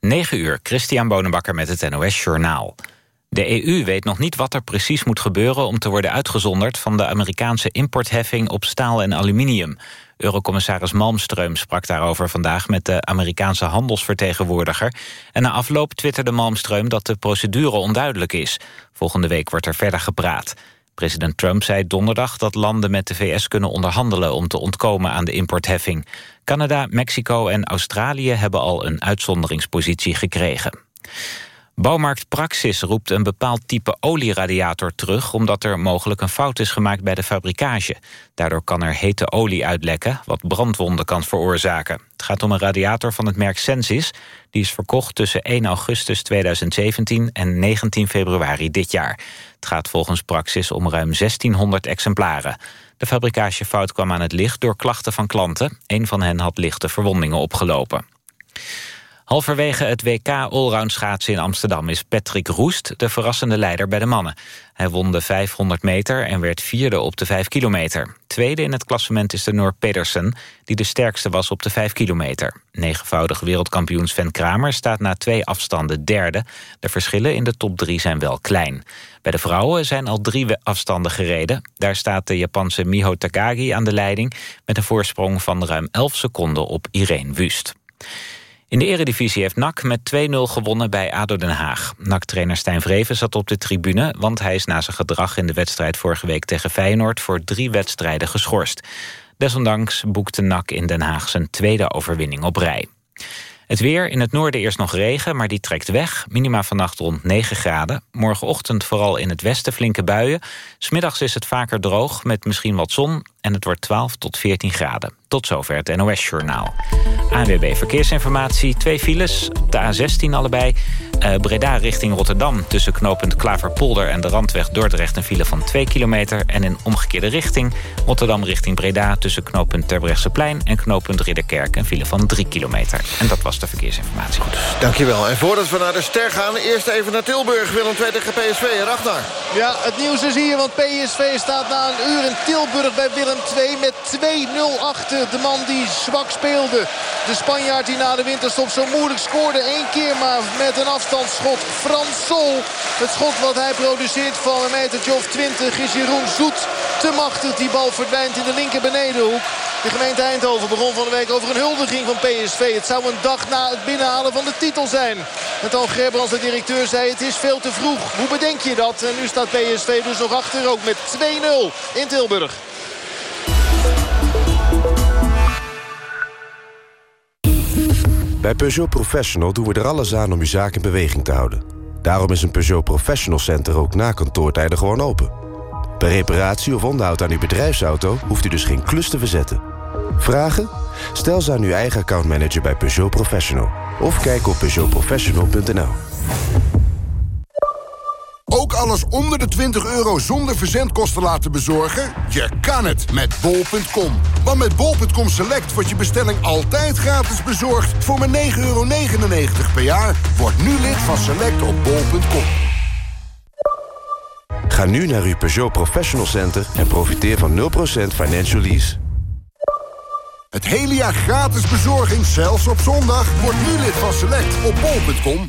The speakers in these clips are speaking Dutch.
9 uur, Christian Bonenbakker met het NOS Journaal. De EU weet nog niet wat er precies moet gebeuren... om te worden uitgezonderd van de Amerikaanse importheffing op staal en aluminium. Eurocommissaris Malmström sprak daarover vandaag... met de Amerikaanse handelsvertegenwoordiger. En na afloop twitterde Malmström dat de procedure onduidelijk is. Volgende week wordt er verder gepraat. President Trump zei donderdag dat landen met de VS kunnen onderhandelen... om te ontkomen aan de importheffing. Canada, Mexico en Australië hebben al een uitzonderingspositie gekregen. Bouwmarkt Praxis roept een bepaald type olieradiator terug... omdat er mogelijk een fout is gemaakt bij de fabrikage. Daardoor kan er hete olie uitlekken, wat brandwonden kan veroorzaken. Het gaat om een radiator van het merk Sensis. Die is verkocht tussen 1 augustus 2017 en 19 februari dit jaar. Het gaat volgens Praxis om ruim 1600 exemplaren. De fabrikagefout kwam aan het licht door klachten van klanten. Een van hen had lichte verwondingen opgelopen. Halverwege het WK Allround schaatsen in Amsterdam is Patrick Roest de verrassende leider bij de mannen. Hij won de 500 meter en werd vierde op de 5 kilometer. Tweede in het klassement is de Noor Pedersen, die de sterkste was op de 5 kilometer. Negenvoudig wereldkampioen Sven Kramer staat na twee afstanden derde. De verschillen in de top drie zijn wel klein. Bij de vrouwen zijn al drie afstanden gereden. Daar staat de Japanse Miho Takagi aan de leiding... met een voorsprong van ruim 11 seconden op Irene Wust. In de eredivisie heeft NAC met 2-0 gewonnen bij ADO Den Haag. NAC-trainer Stijn Vreven zat op de tribune... want hij is na zijn gedrag in de wedstrijd vorige week tegen Feyenoord... voor drie wedstrijden geschorst. Desondanks boekte NAC in Den Haag zijn tweede overwinning op rij. Het weer, in het noorden eerst nog regen, maar die trekt weg. Minima vannacht rond 9 graden. Morgenochtend vooral in het westen flinke buien. Smiddags is het vaker droog, met misschien wat zon... en het wordt 12 tot 14 graden. Tot zover het NOS-journaal. ANWB Verkeersinformatie, twee files, de A16 allebei. Uh, Breda richting Rotterdam tussen knooppunt Klaverpolder... en de randweg Dordrecht een file van 2 kilometer... en in omgekeerde richting Rotterdam richting Breda... tussen knooppunt Terbrechtseplein en knooppunt Ridderkerk... een file van 3 kilometer. En dat was de verkeersinformatie. Goed, dankjewel. En voordat we naar de ster gaan, eerst even naar Tilburg. Willem II tegen PSV. Ragnar. Ja, het nieuws is hier, want PSV staat na een uur in Tilburg bij Willem II... met 2-0 achter de man die zwak speelde. De Spanjaard die na de winterstop zo moeilijk scoorde. één keer maar met een afstandsschot. Frans Sol. Het schot wat hij produceert van een metertje of 20 is Jeroen Zoet te machtig. Die bal verdwijnt in de linker benedenhoek. De gemeente Eindhoven begon van de week over een huldiging van PSV. Het zou een dag na het binnenhalen van de titel zijn. En Toon Gerbrands, de directeur, zei het is veel te vroeg. Hoe bedenk je dat? En nu staat PSV dus nog achter ook met 2-0 in Tilburg. Bij Peugeot Professional doen we er alles aan om uw zaak in beweging te houden. Daarom is een Peugeot Professional Center ook na kantoortijden gewoon open. Bij reparatie of onderhoud aan uw bedrijfsauto hoeft u dus geen klus te verzetten. Vragen? Stel ze aan uw eigen accountmanager bij Peugeot Professional. Of kijk op peugeotprofessional.nl. Ook alles onder de 20 euro zonder verzendkosten laten bezorgen? Je kan het met bol.com. Want met bol.com Select wordt je bestelling altijd gratis bezorgd... voor maar 9,99 euro per jaar. Word nu lid van Select op bol.com. Ga nu naar uw Peugeot Professional Center en profiteer van 0% financial lease. Het hele jaar gratis bezorging, zelfs op zondag. Word nu lid van Select op bol.com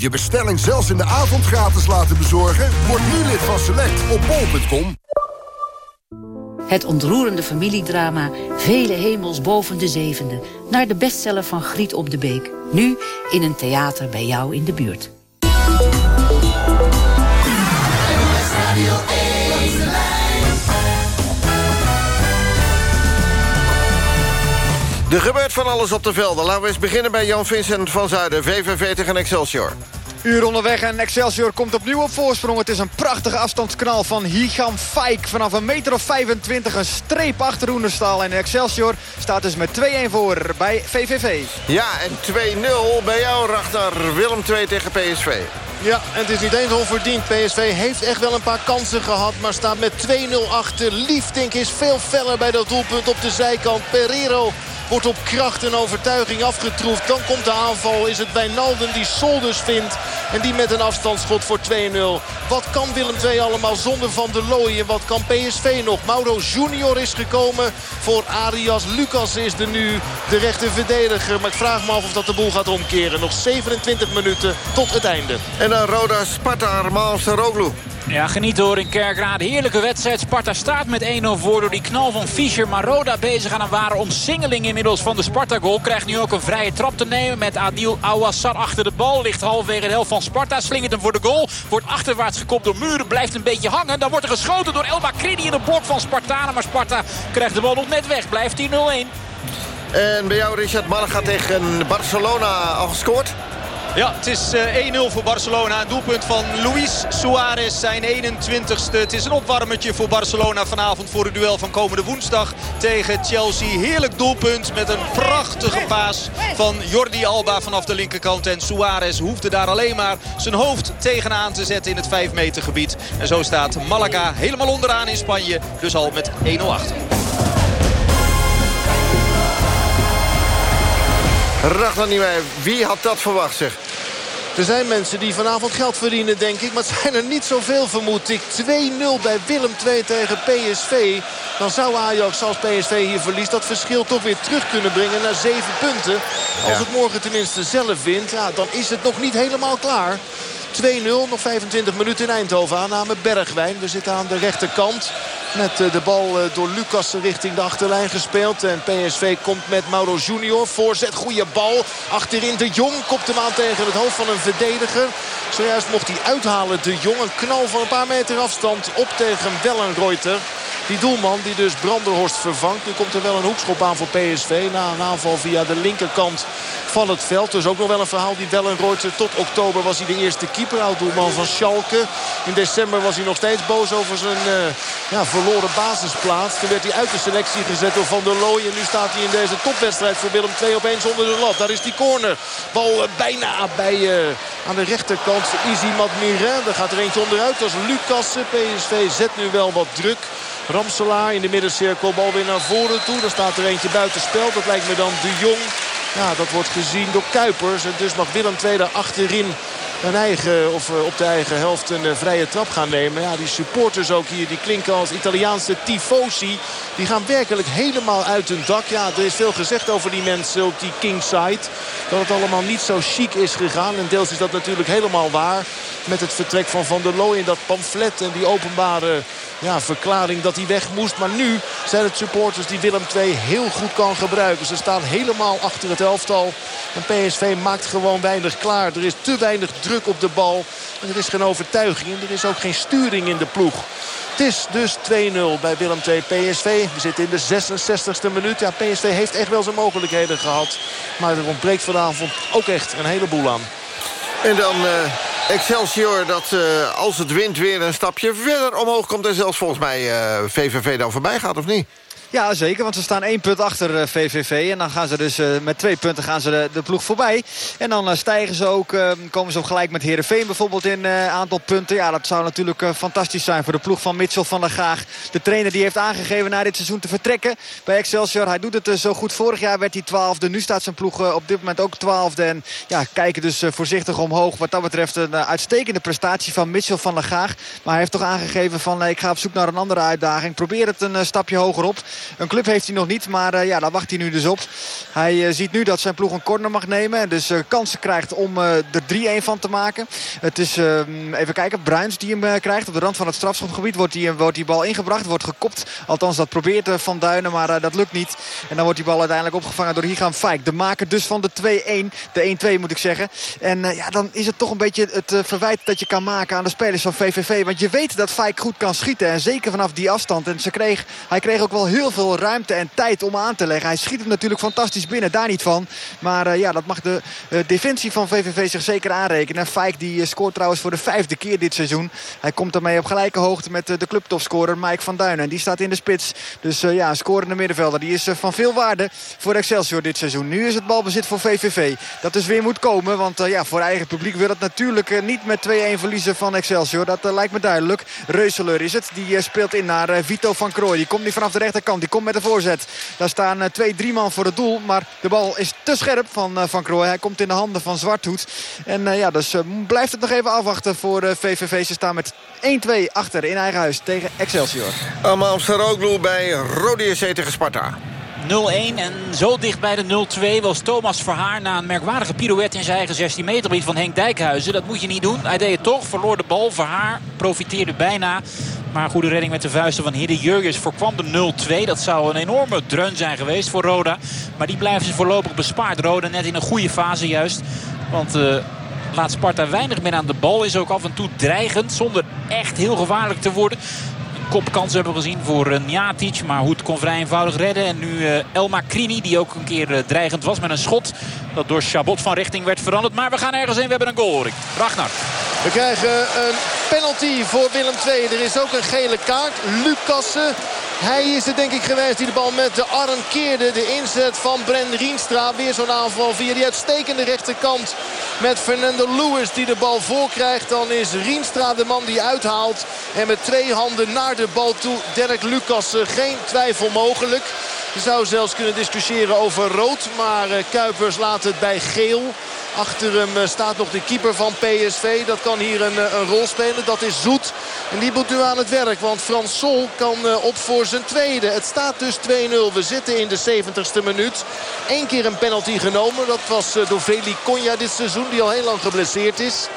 Je bestelling zelfs in de avond gratis laten bezorgen? Word nu lid van Select op bol.com. Het ontroerende familiedrama Vele hemels boven de zevende... naar de bestseller van Griet op de Beek. Nu in een theater bij jou in de buurt. Er gebeurt van alles op de velden. Laten we eens beginnen bij Jan Vincent van Zuiden. VVV tegen Excelsior. Uur onderweg en Excelsior komt opnieuw op voorsprong. Het is een prachtige afstandsknal van Higam Fijk. Vanaf een meter of 25 een streep achter Oenerstal. En Excelsior staat dus met 2-1 voor bij VVV. Ja, en 2-0 bij jou, Ragnar. Willem 2 tegen PSV. Ja, en het is niet eens onverdiend. PSV heeft echt wel een paar kansen gehad, maar staat met 2-0 achter. Liefdink is veel feller bij dat doelpunt op de zijkant. Pereiro wordt op kracht en overtuiging afgetroefd. Dan komt de aanval. Is het bij Nalden die Solders vindt. En die met een afstandsschot voor 2-0. Wat kan Willem II allemaal zonder Van der Looyen? Wat kan PSV nog? Mauro Junior is gekomen voor Arias. Lucas is er nu de rechter verdediger. Maar ik vraag me af of dat de boel gaat omkeren. Nog 27 minuten tot het einde. En dan Roda Sparta, Armand Roglu. Ja, geniet hoor in Kerkrade. Heerlijke wedstrijd. Sparta staat met 1-0 voor door die knal van Fischer. Maar Roda bezig aan een ware omsingeling inmiddels van de Sparta-goal. Krijgt nu ook een vrije trap te nemen met Adil Awassar achter de bal. Ligt halverwege de helft van Sparta. Slingert hem voor de goal. Wordt achterwaarts gekopt door Muren. Blijft een beetje hangen. Dan wordt er geschoten door El Makridi in het blok van Spartanen. Maar Sparta krijgt de bal nog net weg. Blijft 10-0-1. En bij jou Richard Malaga tegen Barcelona al gescoord? Ja, het is 1-0 voor Barcelona. Een doelpunt van Luis Suarez, zijn 21ste. Het is een opwarmertje voor Barcelona vanavond voor het duel van komende woensdag tegen Chelsea. Heerlijk doelpunt met een prachtige paas van Jordi Alba vanaf de linkerkant. En Suarez hoefde daar alleen maar zijn hoofd tegenaan te zetten in het 5 meter gebied. En zo staat Malaga helemaal onderaan in Spanje. Dus al met 1-0 achter. Ragnar Niemeyer, wie had dat verwacht zeg? Er zijn mensen die vanavond geld verdienen, denk ik. Maar het zijn er niet zoveel, vermoed ik. 2-0 bij Willem II tegen PSV. Dan zou Ajax, als PSV hier verliest... dat verschil toch weer terug kunnen brengen naar 7 punten. Als het morgen tenminste zelf wint, ja, dan is het nog niet helemaal klaar. 2-0, nog 25 minuten in Eindhoven. Aanname Bergwijn. We zitten aan de rechterkant. Met de bal door Lucas richting de achterlijn gespeeld. En PSV komt met Mauro Junior. Voorzet, goede bal. Achterin de Jong kopt hem aan tegen het hoofd van een verdediger. Zojuist mocht hij uithalen de Jong. Een knal van een paar meter afstand op tegen Wellenreuter. Die doelman die dus Branderhorst vervangt. Nu komt er wel een hoekschop aan voor PSV. Na een aanval via de linkerkant van het veld. Dus ook nog wel een verhaal die Wellenreuter. Tot oktober was hij de eerste keeper. Oud-doelman van Schalke. In december was hij nog steeds boos over zijn uh, ja, verloren basisplaats. Toen werd hij uit de selectie gezet door Van der Looy. En nu staat hij in deze topwedstrijd voor Willem II opeens onder de lat. Daar is die corner. Bal uh, bijna bij, uh, aan de rechterkant. Easy Mirin. Daar gaat er eentje onderuit. Dat is Lucas. PSV zet nu wel wat druk. Ramselaar in de middencirkel. Bal weer naar voren toe. Dan staat er eentje buitenspel. Dat lijkt me dan de Jong. Ja, dat wordt gezien door Kuipers. En dus mag Willem II daar achterin een eigen, of op de eigen helft een vrije trap gaan nemen. Ja, die supporters ook hier, die klinken als Italiaanse tifosi. Die gaan werkelijk helemaal uit hun dak. Ja, er is veel gezegd over die mensen op die kingside. Dat het allemaal niet zo chic is gegaan. En deels is dat natuurlijk helemaal waar. Met het vertrek van Van der Looy in dat pamflet en die openbare ja, verklaring dat hij weg moest. Maar nu zijn het supporters die Willem II heel goed kan gebruiken. Ze staan helemaal achter het elftal. En PSV maakt gewoon weinig klaar. Er is te weinig druk op de bal. En er is geen overtuiging. En er is ook geen sturing in de ploeg. Het is dus 2-0 bij Willem II PSV. We zitten in de 66e minuut. Ja, PSV heeft echt wel zijn mogelijkheden gehad. Maar er ontbreekt vanavond ook echt een heleboel aan. En dan uh, Excelsior dat uh, als het wint weer een stapje verder omhoog komt... en zelfs volgens mij VVV dan voorbij gaat, of niet? Ja, zeker. Want ze staan één punt achter VVV. En dan gaan ze dus uh, met twee punten gaan ze de, ploeg voorbij. En dan uh, stijgen ze ook, komen ze op gelijk met Heerenveen bijvoorbeeld in aantal punten. Ja, dat zou natuurlijk fantastisch zijn voor de ploeg van Mitchell van der Gaag. De trainer die heeft aangegeven na dit seizoen te vertrekken bij Excelsior. Hij doet het zo goed. Vorig jaar werd hij twaalfde. Nu staat zijn ploeg op dit moment ook twaalfde. En ja, kijken dus voorzichtig omhoog. Wat dat betreft een uitstekende prestatie van Mitchell van der Gaag. Maar hij heeft toch aangegeven van ik ga op zoek naar een andere uitdaging. Probeer het een stapje hoger op. Een club heeft hij nog niet, maar uh, ja, daar wacht hij nu dus op. Hij uh, ziet nu dat zijn ploeg een corner mag nemen. En dus uh, kansen krijgt om er 3-1 van te maken. Het is, ehm, even kijken, Bruins die hem krijgt. Op de rand van het strafschopgebied wordt die, wordt die bal ingebracht. Wordt gekopt. Althans, dat probeert Van Duinen, maar dat lukt niet. En dan wordt die bal uiteindelijk opgevangen door Higaan Fijk. De maker dus van de 2-1. De 1-2 moet ik zeggen. En ja, dan is het toch een beetje het verwijt dat je kan maken aan de spelers van VVV. Want je weet dat Fijk goed kan schieten. En zeker vanaf die afstand. En ze kreeg, hij kreeg ook wel heel veel ruimte en tijd om aan te leggen. Hij schiet hem natuurlijk fantastisch binnen, daar niet van. Maar ja, dat mag de defensie van VVV zich zeker aanrekenen. Fijk die scoort trouwens voor de vijfde keer dit seizoen. Hij komt daarmee op gelijke hoogte met de clubtopscorer Mike van Duinen. En die staat in de spits. Dus ja, scorende middenvelder. Die is van veel waarde voor Excelsior dit seizoen. Nu is het balbezit voor VVV. Dat dus weer moet komen. Want ja, voor eigen publiek wil het natuurlijk niet met 2-1 verliezen van Excelsior. Dat lijkt me duidelijk. Reuseler is het. Die speelt in naar Vito van Krooi. Die komt nu vanaf de rechterkant. Die komt met de voorzet. Daar staan twee, drie man voor het doel. Maar de bal is te scherp van Van Krooi. Hij komt in de handen van Zwarthoed. En ja, dus blijft het nog even afwachten voor VVV. Ze staan met 1-2 achter in eigen huis tegen Excelsior. Amsterdam bij Rode JC tegen Sparta. 0-1 en zo dicht bij de 0-2 was Thomas Verhaar... na een merkwaardige pirouette in zijn eigen 16 meter gebied van Henk Dijkhuizen. Dat moet je niet doen. Hij deed het toch, verloor de bal. Verhaar profiteerde bijna. Maar goede redding met de vuisten van Hidde Jurgens voorkwam de 0-2. Dat zou een enorme dreun zijn geweest voor Roda. Maar die blijven ze voorlopig bespaard. Roda net in een goede fase juist. Want... Uh, laat Sparta weinig meer aan de bal. Is ook af en toe dreigend. Zonder echt heel gevaarlijk te worden kopkans hebben we gezien voor Njatic. Maar Hoed kon vrij eenvoudig redden. En nu uh, Elma Krini, die ook een keer uh, dreigend was met een schot. Dat door Chabot van richting werd veranderd. Maar we gaan ergens in. We hebben een goal, ik. Ragnar. We krijgen een penalty voor Willem II. Er is ook een gele kaart. Lucassen. Hij is het denk ik geweest die de bal met de arm keerde. De inzet van Bren Rienstra. Weer zo'n aanval via die uitstekende rechterkant. Met Fernando Lewis die de bal voorkrijgt. Dan is Rienstra de man die uithaalt. En met twee handen naar de bal toe. Dirk Lucas geen twijfel mogelijk. Je zou zelfs kunnen discussiëren over rood. Maar eh, Kuipers laat het bij geel. Achter hem eh, staat nog de keeper van PSV. Dat kan hier een, eh, een rol spelen. Dat is Zoet. En die moet nu aan het werk. Want Frans Sol kan op voor zijn tweede. Het staat dus 2-0. We zitten in de 70ste minuut. Eén keer een penalty genomen. Dat was door Veli Conja dit seizoen. Die al heel lang geblesseerd is.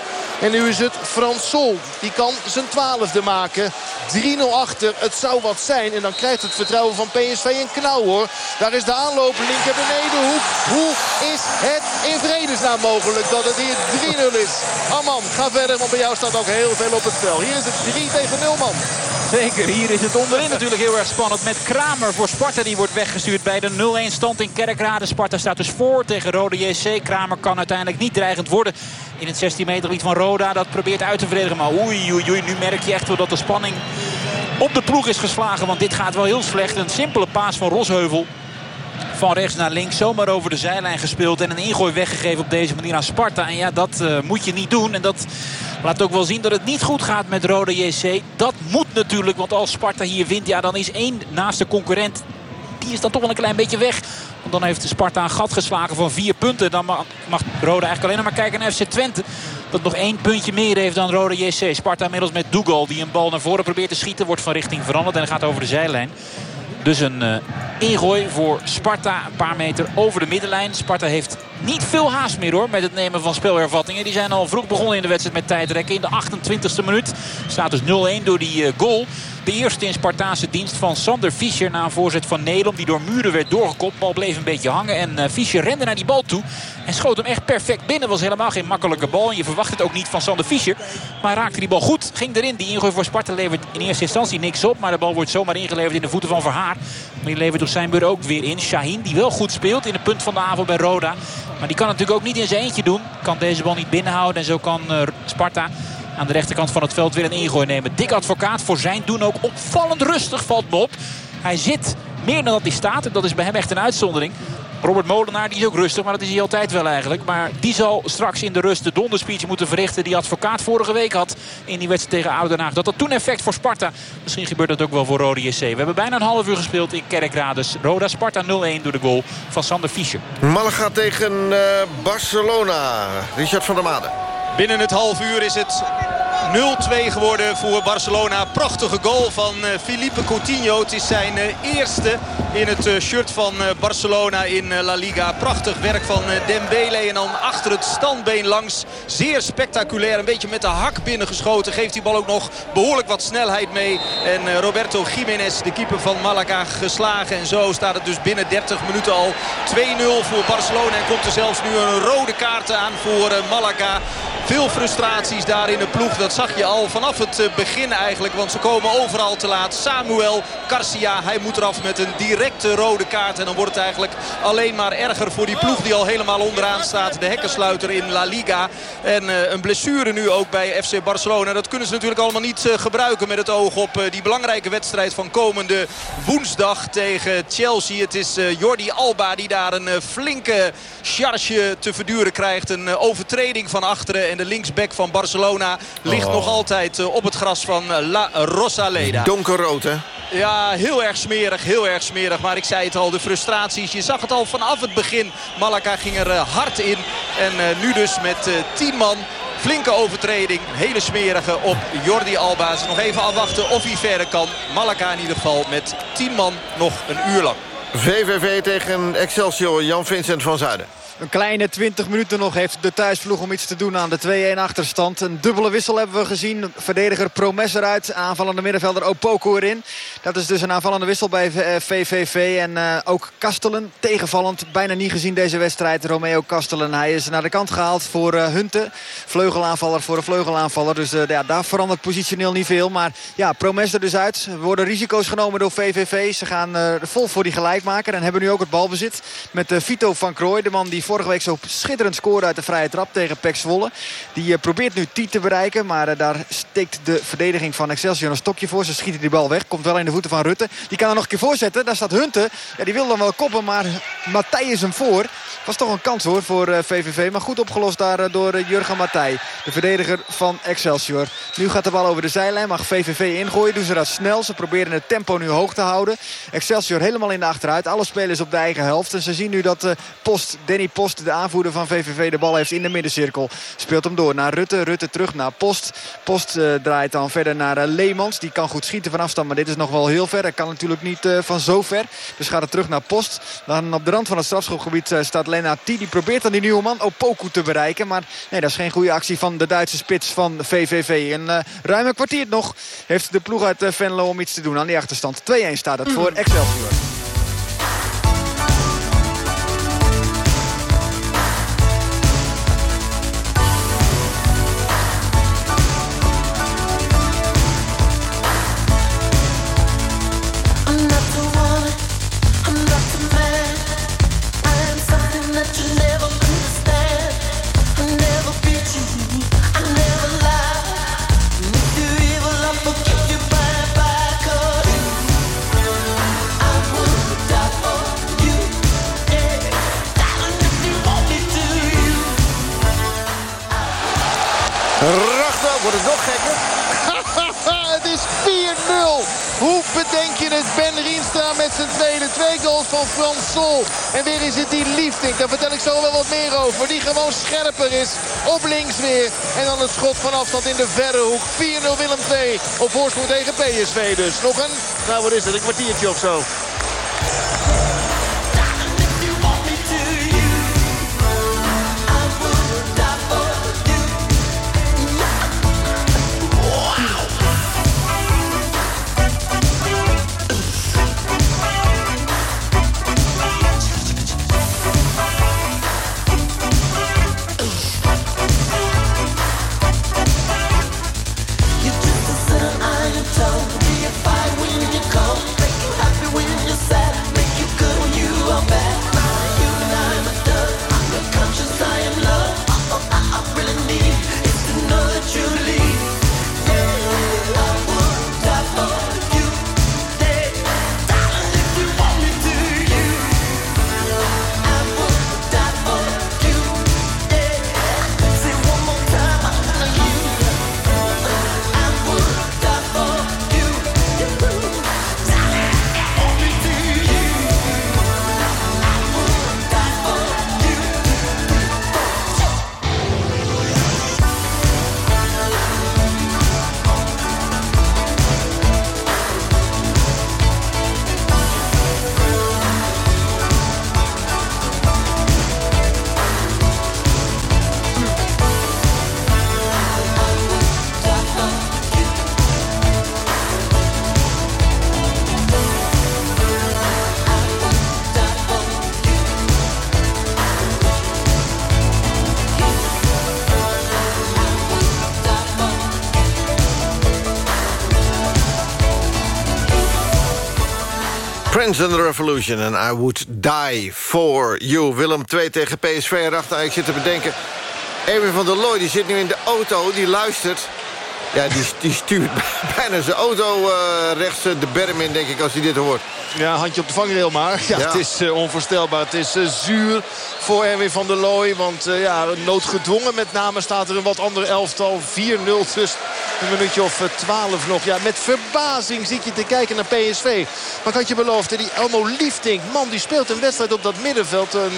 En nu is het Frans Sol. Die kan zijn twaalfde maken. 3-0 achter. Het zou wat zijn. En dan krijgt het vertrouwen van PSV een knauw hoor. Daar is de aanloop. Linker benedenhoek. Hoe is het in vredesnaam mogelijk dat het hier 3-0 is? Amman, ga verder. Want bij jou staat ook heel veel op het spel. Hier is het 3 tegen 0 man. Zeker, hier is het onderin natuurlijk heel erg spannend. Met Kramer voor Sparta, die wordt weggestuurd bij de 0-1 stand in Kerkrade. Sparta staat dus voor tegen Rode JC. Kramer kan uiteindelijk niet dreigend worden in het 16 meter gebied van Roda. Dat probeert uit te verdedigen, maar oei, oei, oei. Nu merk je echt wel dat de spanning op de ploeg is geslagen. Want dit gaat wel heel slecht. Een simpele paas van Rosheuvel van rechts naar links. Zomaar over de zijlijn gespeeld. En een ingooi weggegeven op deze manier aan Sparta. En ja, dat uh, moet je niet doen. En dat laat ook wel zien dat het niet goed gaat met Rode JC. Dat moet natuurlijk. Want als Sparta hier wint, ja, dan is één naaste concurrent die is dan toch wel een klein beetje weg. Want dan heeft Sparta een gat geslagen van vier punten. Dan mag, Rode eigenlijk alleen maar kijken naar FC Twente. Dat nog één puntje meer heeft dan Rode JC. Sparta inmiddels met Dougal die een bal naar voren probeert te schieten. Wordt van richting veranderd en gaat over de zijlijn. Dus een uh, ingooi voor Sparta. Een paar meter over de middenlijn. Sparta heeft niet veel haast meer hoor met het nemen van speelhervattingen. Die zijn al vroeg begonnen in de wedstrijd met tijdrekken. In de 28e minuut staat dus 0-1 door die uh, goal. Eerste in Spartaanse dienst van Sander Fischer na een voorzet van Nelom. Die door Muren werd doorgekopt. Bal bleef een beetje hangen. En uh, Fischer rende naar die bal toe. En schoot hem echt perfect binnen. Was helemaal geen makkelijke bal. En je verwacht het ook niet van Sander Fischer. Maar raakte die bal goed. Ging erin. Die ingooi voor Sparta levert in eerste instantie niks op. Maar de bal wordt zomaar ingeleverd in de voeten van Verhaar. Maar die levert op zijn beurt ook weer in. Shaheen die wel goed speelt in het punt van de avond bij Roda. Maar die kan natuurlijk ook niet in zijn eentje doen. Kan deze bal niet binnenhouden. En zo kan uh, Sparta aan de rechterkant van het veld weer een ingooi nemen. Dik advocaat voor zijn doen ook opvallend rustig valt op. Hij zit meer dan dat hij staat. En dat is bij hem echt een uitzondering. Robert Molenaar die is ook rustig, maar dat is hij altijd wel eigenlijk. Maar die zal straks in de rust de donderspeech moeten verrichten... die advocaat vorige week had in die wedstrijd tegen Oudenaag. Dat had toen effect voor Sparta. Misschien gebeurt dat ook wel voor Rode JC. We hebben bijna een half uur gespeeld in Kerkrades. Roda Sparta 0-1 door de goal van Sander Fischer. Malaga tegen uh, Barcelona. Richard van der Made. Binnen het half uur is het 0-2 geworden voor Barcelona. Prachtige goal van Felipe Coutinho. Het is zijn eerste in het shirt van Barcelona in La Liga. Prachtig werk van Dembele. En dan achter het standbeen langs. Zeer spectaculair. Een beetje met de hak binnengeschoten. Geeft die bal ook nog behoorlijk wat snelheid mee. En Roberto Jiménez, de keeper van Malaga, geslagen. En zo staat het dus binnen 30 minuten al 2-0 voor Barcelona. En komt er zelfs nu een rode kaart aan voor Malaga. Veel frustraties daar in de ploeg. Dat zag je al vanaf het eh, begin eigenlijk. Want ze komen overal te laat. Samuel Garcia, hij moet eraf met een directe rode kaart. En dan wordt het eigenlijk alleen maar erger voor die ploeg die al helemaal onderaan staat. De hekkensluiter in La Liga. En uh, een blessure nu ook bij FC Barcelona. Dat kunnen ze natuurlijk allemaal niet uh, gebruiken met het oog op die belangrijke wedstrijd van komende woensdag tegen Chelsea. Het is Jordi Alba die daar een flinke charge te verduren krijgt. Een overtreding van achteren. En de linksback van Barcelona ligt oh. nog altijd op het gras van La Rosaleda. Donkerrood hè? Ja, heel erg smerig, heel erg smerig. Maar ik zei het al, de frustraties. Je zag het al vanaf het begin. Malaga ging er hard in. En nu dus met 10 man Flinke overtreding, hele smerige op Jordi Alba. Ze nog even afwachten of hij verder kan. Malaga in ieder geval met 10 man nog een uur lang. VVV tegen Excelsior, Jan-Vincent van Zuiden. Een kleine 20 minuten nog heeft de thuisvloeg om iets te doen aan de 2-1 achterstand. Een dubbele wissel hebben we gezien. Verdediger Promes eruit. Aanvallende middenvelder Opoku erin. Dat is dus een aanvallende wissel bij VVV. Eh, en uh, ook Kastelen tegenvallend. Bijna niet gezien deze wedstrijd. Romeo Kastelen. Hij is naar de kant gehaald voor uh, Hunte. Vleugelaanvaller voor een vleugelaanvaller. Dus ja, daar verandert positioneel niet veel. Maar ja, Promes er dus uit. Er worden risico's genomen door VVV. Ze gaan vol voor die gelijkmaker. En hebben nu ook het balbezit met Vito van Krooi. De man die vorige week zo schitterend scoorde uit de vrije trap tegen Pek Zwolle. Die uh, probeert nu Tiet te bereiken. Maar uh, daar steekt de verdediging van Excelsior een stokje voor. Ze schieten die bal weg. Komt wel in de voeten van Rutte. Die kan er nog een keer voorzetten. Daar staat Hunte. Ja, die wil dan wel koppen. Maar Matthij is hem voor. Was toch een kans hoor voor uh, eh, VVV. Maar goed opgelost daar door Jurgen Matthij. De verdediger van Excelsior. Nu gaat de bal over de zijlijn. Mag VVV ingooien. Doen ze dat snel. Ze proberen het tempo nu hoog te houden. Excelsior helemaal in de achteruit. Alle spelers op de eigen helft. En ze zien nu dat Post, Danny Post, de aanvoerder van VVV, de bal heeft in de middencirkel. Speelt hem door naar Rutte. Rutte terug naar Post. Post draait dan verder naar uh, Leemans. Die kan goed schieten van afstand, maar dit is nog wel heel ver. Hij kan natuurlijk niet van zo ver. Dus gaat het terug naar Post. Dan op de rand van het strafschopgebied staat Lennart T. Die probeert dan die nieuwe man Opoku te bereiken. Maar nee, dat is geen goede actie van de Duitse spits van VVV. En ruim een kwartier nog heeft de ploeg uit Venlo om iets te doen aan die achterstand. 2-1 staat het voor Excelsior. Links weer. En dan het schot van afstand in de verre hoek. 4-0 Willem 2. Op voorsprong tegen PSV dus. Nog een, nou wat is het, een kwartiertje of zo. Dance in the Revolution and I would die for you. Willem 2 tegen PSV. Erachter, ik zit te bedenken... Erwin van der Looy die zit nu in de auto, die luistert... Ja, die, die stuurt bijna zijn auto uh, rechts de berm in, denk ik, als hij dit hoort. Ja, handje op de vangrail maar. Ja, Het is uh, onvoorstelbaar. Het is uh, zuur voor Erwin van der Looy. Want ja, noodgedwongen met name staat er een wat ander elftal. 4-0 dus een minuutje of 12 nog. Ja, met verbazing zit je te kijken naar PSV. Maar had je beloofd, die Elmo Liefding, man die speelt een wedstrijd op dat middenveld. En,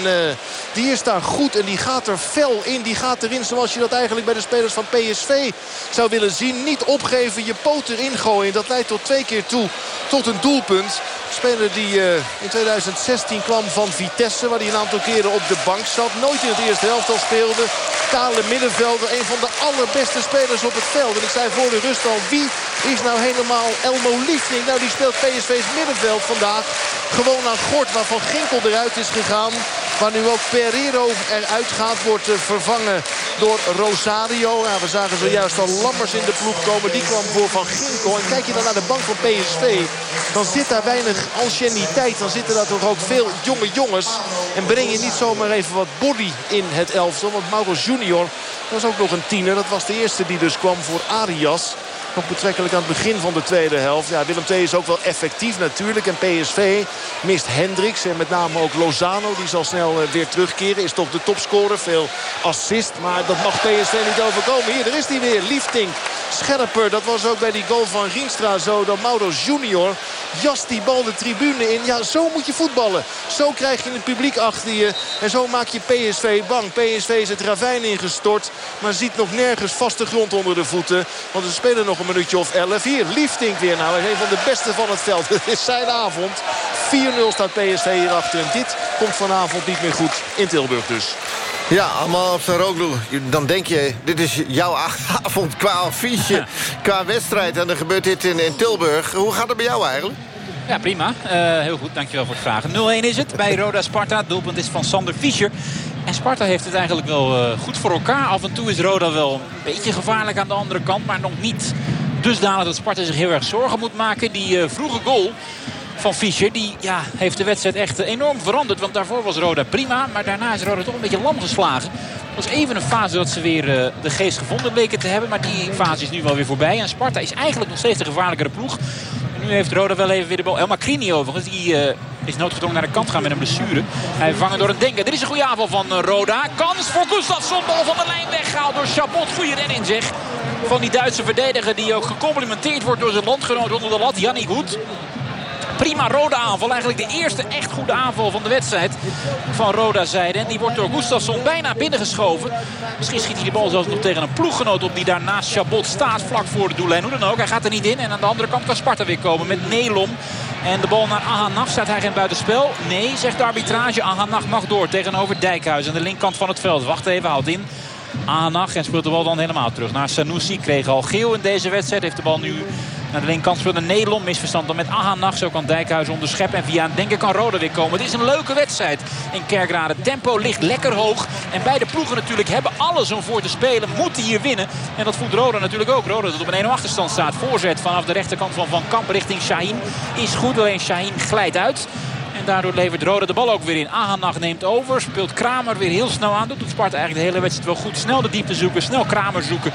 die is daar goed en die gaat er fel in. Die gaat erin zoals je dat eigenlijk bij de spelers van PSV zou willen zien. Niet opgeven, je poot erin gooien. Dat leidt tot twee keer toe tot een doelpunt. Speler die uh, in 2016 kwam van Vitesse. Waar hij een aantal keren op de bank zat. Nooit in het eerste helft al speelde. Kale middenvelder. Een van de allerbeste spelers op het veld. En ik zei voor de rust al. Wie is nou helemaal Elmo Liefning? Nou die speelt PSV's middenveld vandaag. Gewoon aan Gort waarvan Ginkel eruit is gegaan. Maar nu ook Pereiro eruit gaat. Wordt uh, vervangen door Rosario. Ja, we zagen zojuist al Lammers in de ploeg komen. Die kwam voor Van Ginkel. En kijk je dan naar de bank van PSV. Dan zit daar weinig anciëniteit. Dan zitten daar toch ook veel jonge jongens. En breng je niet zomaar even wat body in het elftal. Want Mauro Junior was ook nog een tiener. Dat was de eerste die dus kwam voor Arias. Nog betrekkelijk aan het begin van de tweede helft. Ja, Willem II is ook wel effectief natuurlijk. En PSV mist Hendricks. En met name ook Lozano. Die zal snel weer terugkeren. Is toch de topscorer. Veel assist. Maar dat mag PSV niet overkomen. Hier, daar is hij weer. Liefting. Scherper. Dat was ook bij die goal van Rienstra zo. Dan Mauro Junior jast die bal de tribune in. Ja, zo moet je voetballen. Zo krijg je het publiek achter je. En zo maak je PSV bang. PSV is het ravijn ingestort. Maar ziet nog nergens vaste grond onder de voeten. Want ze spelen nog een minuutje of 11. Hier, Liefdink weer. Nou, hij is een van de beste van het veld. Het is zijn avond. 4-0 staat PSV hierachter. En dit komt vanavond niet meer goed in Tilburg dus. Ja, allemaal op zijn rookloe. Dan denk je, dit is jouw avond qua affiche, qua wedstrijd. En dan gebeurt dit in, in Tilburg. Hoe gaat het bij jou eigenlijk? Ja, prima. Uh, heel goed, dankjewel voor het vragen. 0-1 is het bij Roda Sparta. Het doelpunt is van Sander Fischer. En Sparta heeft het eigenlijk wel uh, goed voor elkaar. Af en toe is Roda wel een beetje gevaarlijk aan de andere kant. Maar nog niet dusdanig dat Sparta zich heel erg zorgen moet maken. Die uh, vroege goal van Fischer. Die ja, heeft de wedstrijd echt enorm veranderd. Want daarvoor was Roda prima. Maar daarna is Roda toch een beetje lam geslagen. Het was even een fase dat ze weer uh, de geest gevonden bleken te hebben. Maar die fase is nu wel weer voorbij. En Sparta is eigenlijk nog steeds de gevaarlijkere ploeg. En nu heeft Roda wel even weer de bal. Elma Krini overigens. Die uh, is noodgedwongen naar de kant gaan met een blessure. Hij vervangen door een denken. Dit is een goede aanval van Roda. Kans voor Gustafsson. Bal van de lijn weggehaald door Chabot. Goede redding zeg. Van die Duitse verdediger die ook gecomplimenteerd wordt door zijn landgenoot onder de lat. Jannik Hoed prima Roda aanval. Eigenlijk de eerste echt goede aanval van de wedstrijd van Roda zijde. En die wordt door Gustafsson bijna binnengeschoven. Misschien schiet hij de bal zelfs nog tegen een ploeggenoot op die daar naast Chabot staat. Vlak voor de doellijn. Hoe dan ook. Hij gaat er niet in. En aan de andere kant kan Sparta weer komen met Nelom. En de bal naar Ahanach. Staat hij geen buitenspel? Nee, zegt de arbitrage. Ahanach mag door tegenover Dijkhuis aan de linkerkant van het veld. Wacht even, haalt in. Ahanach en speelt de bal dan helemaal terug naar Sanusi. Kreeg al geel in deze wedstrijd. Heeft de bal nu naar de linkerkant speelde Nederland. Misverstand dan met Ahanach. Zo kan Dijkhuis onderscheppen. En via een denken kan Roda weer komen. Het is een leuke wedstrijd in Kerkrade. Tempo ligt lekker hoog. En beide ploegen natuurlijk hebben alles om voor te spelen. Moeten hier winnen. En dat voelt Roda natuurlijk ook. Roda dat op een 1-0 achterstand staat. Voorzet vanaf de rechterkant van Van Kamp richting Shaheen. Is goed. Alleen Shaheen glijdt uit. En daardoor levert Roda de bal ook weer in. Ahanach neemt over. Speelt Kramer weer heel snel aan. Dat doet Sparta eigenlijk de hele wedstrijd wel goed. Snel de diepte zoeken. Snel Kramer zoeken.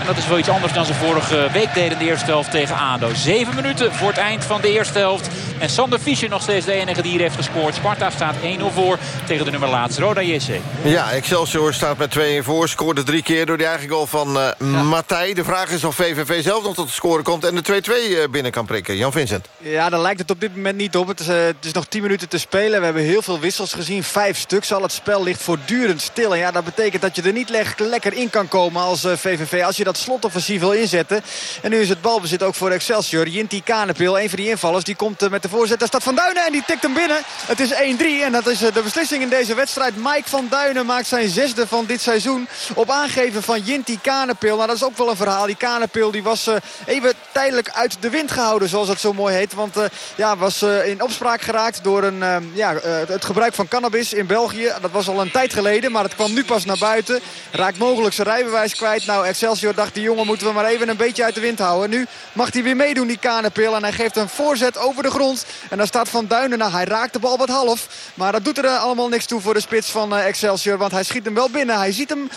En dat is wel iets anders dan ze vorige week deden in de eerste helft tegen ADO. Zeven minuten voor het eind van de eerste helft. En Sander Fischer nog steeds de enige die hier heeft gescoord. Sparta staat 1-0 voor tegen de nummer laatst. Roda JC. Ja, Excelsior staat met 2 voor. Scoorde drie keer door die eigen goal van uh, ja. Matthij. De vraag is of VVV zelf nog tot de score komt. En de 2-2 binnen kan prikken. Jan Vincent. Ja, daar lijkt het op dit moment niet op. Het is, uh, het is nog 10 minuten te spelen. We hebben heel veel wissels gezien. Vijf stuks. Al het spel ligt voortdurend stil. En ja, dat betekent dat je er niet lekker in kan komen als VVV. Als je dat slotoffensief wil inzetten. En nu is het balbezit ook voor Excelsior. Jinti Kanepil, een van die invallers, die komt met de voorzet. Daar staat Van Duinen en die tikt hem binnen. Het is 1-3 en dat is de beslissing in deze wedstrijd. Mike van Duinen maakt zijn zesde van dit seizoen. Op aangeven van Jinti Kanepil. Nou, dat is ook wel een verhaal. Die Kanepil die was even tijdelijk uit de wind gehouden, zoals het zo mooi heet. Want ja, was in opspraak geraakt door een, ja, het gebruik van cannabis in België. Dat was al een tijd geleden, maar het kwam nu pas naar buiten. Raakt mogelijk zijn rijbewijs kwijt. Nou, Excelsior dacht, die jongen moeten we maar even een beetje uit de wind houden. Nu mag hij weer meedoen, die Kanepil. En hij geeft een voorzet over de grond. En dan staat Van Duinen. Nou, hij raakt de bal wat half. Maar dat doet er allemaal niks toe voor de spits van Excelsior. Want hij schiet hem wel binnen. Hij ziet hem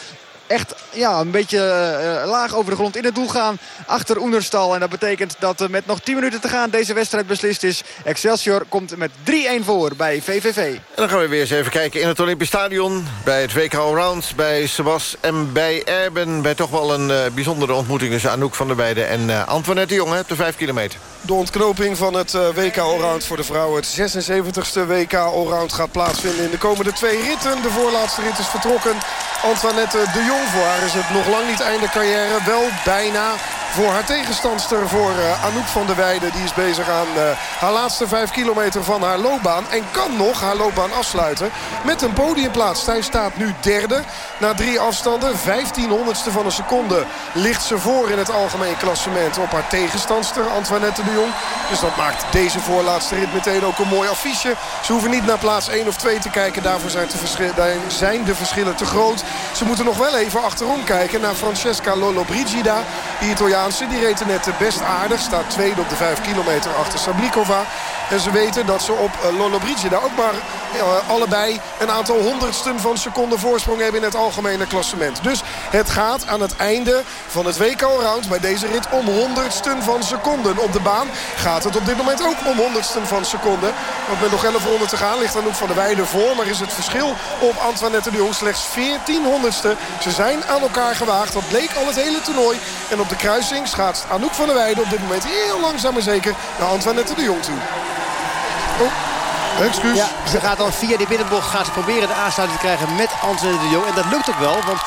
echt ja, een beetje uh, laag over de grond in het doel gaan. Achter Oenerstal. En dat betekent dat uh, met nog 10 minuten te gaan deze wedstrijd beslist is. Excelsior komt met 3-1 voor bij VVV. En dan gaan we weer eens even kijken in het Olympisch Stadion. Bij het WK Allround, bij Sebas en bij Erben. Bij toch wel een uh, bijzondere ontmoeting tussen Anouk van der Weijden en Antoinette de Jong op de 5 kilometer. De ontknoping van het WK Allround voor de vrouwen. Het 76e WK Allround gaat plaatsvinden in de komende twee ritten. De voorlaatste rit is vertrokken. Antoinette de Jong voor haar is het nog lang niet einde carrière. Wel bijna voor haar tegenstandster, voor uh, Anouk van der Weijden. Die is bezig aan uh, haar laatste vijf kilometer van haar loopbaan. En kan nog haar loopbaan afsluiten met een podiumplaats. Zij staat nu derde na drie afstanden. 1500ste van een seconde ligt ze voor in het algemeen klassement op haar tegenstandster Antoinette de Jong. Dus dat maakt deze voorlaatste rit meteen ook een mooi affiche. Ze hoeven niet naar plaats 1 of 2 te kijken. Daarvoor zijn, zijn de verschillen te groot. Ze moeten nog wel even achterom kijken naar Francesca Lollobrigida. Die Italiaan die reed er net best aardig. Staat tweede op de 5 kilometer achter Sablikova. En ze weten dat ze op uh, Lollobrigida ook maar uh, allebei een aantal honderdsten van seconde voorsprong hebben in het algemene klassement. Dus het gaat aan het einde van het WK Round bij deze rit om honderdsten van seconden. Op de baan gaat het op dit moment ook om honderdsten van seconden. Want met nog 11 ronden te gaan ligt Anouk van der Weijden voor. Maar is het verschil op Antoinette de Jong slechts 14 honderdste. Ze zijn aan elkaar gewaagd. Dat bleek al het hele toernooi. En op de schaatst Anouk van der Weijden op dit moment heel langzaam maar zeker naar Antoinette de Jong toe. Oh, excuus. Ze gaat dan via die binnenbocht gaat ze proberen de aansluiting te krijgen met Antoinette de Jong. En dat lukt ook wel, want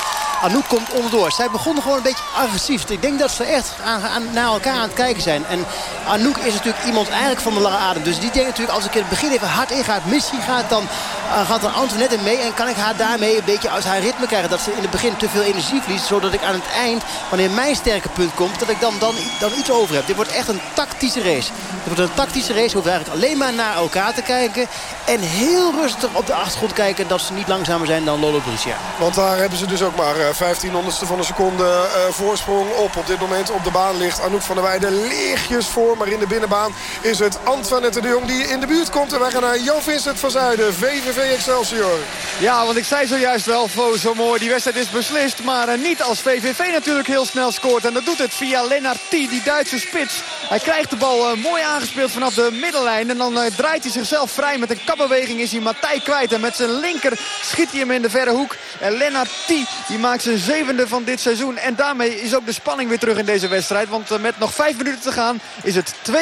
Anouk komt onderdoor. Zij begonnen gewoon een beetje agressief. Ik denk dat ze echt aan, naar elkaar aan het kijken zijn. En Anouk is natuurlijk iemand eigenlijk van de lange adem. Dus die denkt natuurlijk als ik in het begin even hard ingaat. Misschien gaat dan, uh, gaat dan Antoinette mee. En kan ik haar daarmee een beetje uit haar ritme krijgen. Dat ze in het begin te veel energie verliest. Zodat ik aan het eind, wanneer mijn sterke punt komt. Dat ik dan, dan, dan iets over heb. Dit wordt echt een tactische race. Dit wordt een tactische race. Hoeven eigenlijk alleen maar naar elkaar te kijken. En heel rustig op de achtergrond kijken. Dat ze niet langzamer zijn dan Lolo Bricia. Want daar hebben ze dus ook maar 15 eh, honderdste van een seconde uh, voorsprong op. Op dit moment op de baan ligt Anouk van der Weijden lichtjes voor. Maar in de binnenbaan is het Antoinette de Jong die in de buurt komt. En wij gaan naar Jo Vincent van Zuiden, VVV Excelsior. Ja, want ik zei zojuist wel, zo mooi, die wedstrijd is beslist. Maar uh, niet als VVV natuurlijk heel snel scoort. En dat doet het via Lennart T, die Duitse spits. Hij krijgt de bal mooi aangespeeld vanaf de middenlijn. En dan draait hij zichzelf vrij. Met een kapbeweging is hij Matthij kwijt. En met zijn linker schiet hij hem in de verre hoek. En Lennart T, die maakt zijn zevende van dit seizoen. En daarmee is ook de spanning weer terug in deze wedstrijd. Want uh, met nog vijf minuten te gaan is het 2-3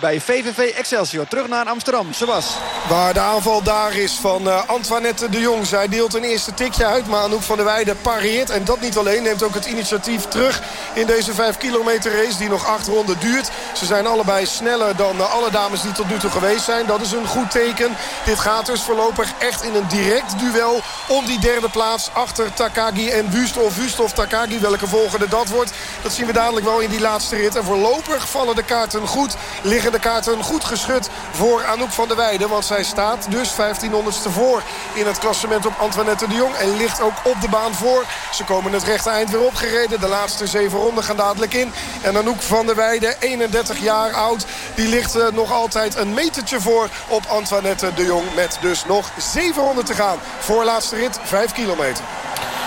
bij VVV Excelsior. Terug naar Amsterdam. Sebas. Waar de aanval daar is van uh, Antoinette de Jong. Zij deelt een eerste tikje uit. Maar Anouk van der Weijden pareert. En dat niet alleen. Neemt ook het initiatief terug in deze 5 kilometer race. Die nog acht ronden duurt. Ze zijn allebei sneller dan uh, alle dames die tot nu toe geweest zijn. Dat is een goed teken. Dit gaat dus voorlopig echt in een direct duel. Om die derde plaats achter Takagi en Wust of Wust of Takagi. Welke volgende dat wordt. Dat zien we dadelijk wel in die laatste rit. En voorlopig vallen de kaarten goed. Liggen de kaarten goed geschud voor Anouk van der Weijden. Want zij staat dus 1500ste voor in het klassement op Antoinette de Jong. En ligt ook op de baan voor. Ze komen het rechte eind weer opgereden. De laatste zeven ronden gaan dadelijk in. En Anouk van der Weijden, 31 jaar oud. Die ligt uh, nog altijd een metertje voor op Antoinette de Jong. Met dus nog zeven ronden te gaan. Voorlaatste rit, 5 kilometer.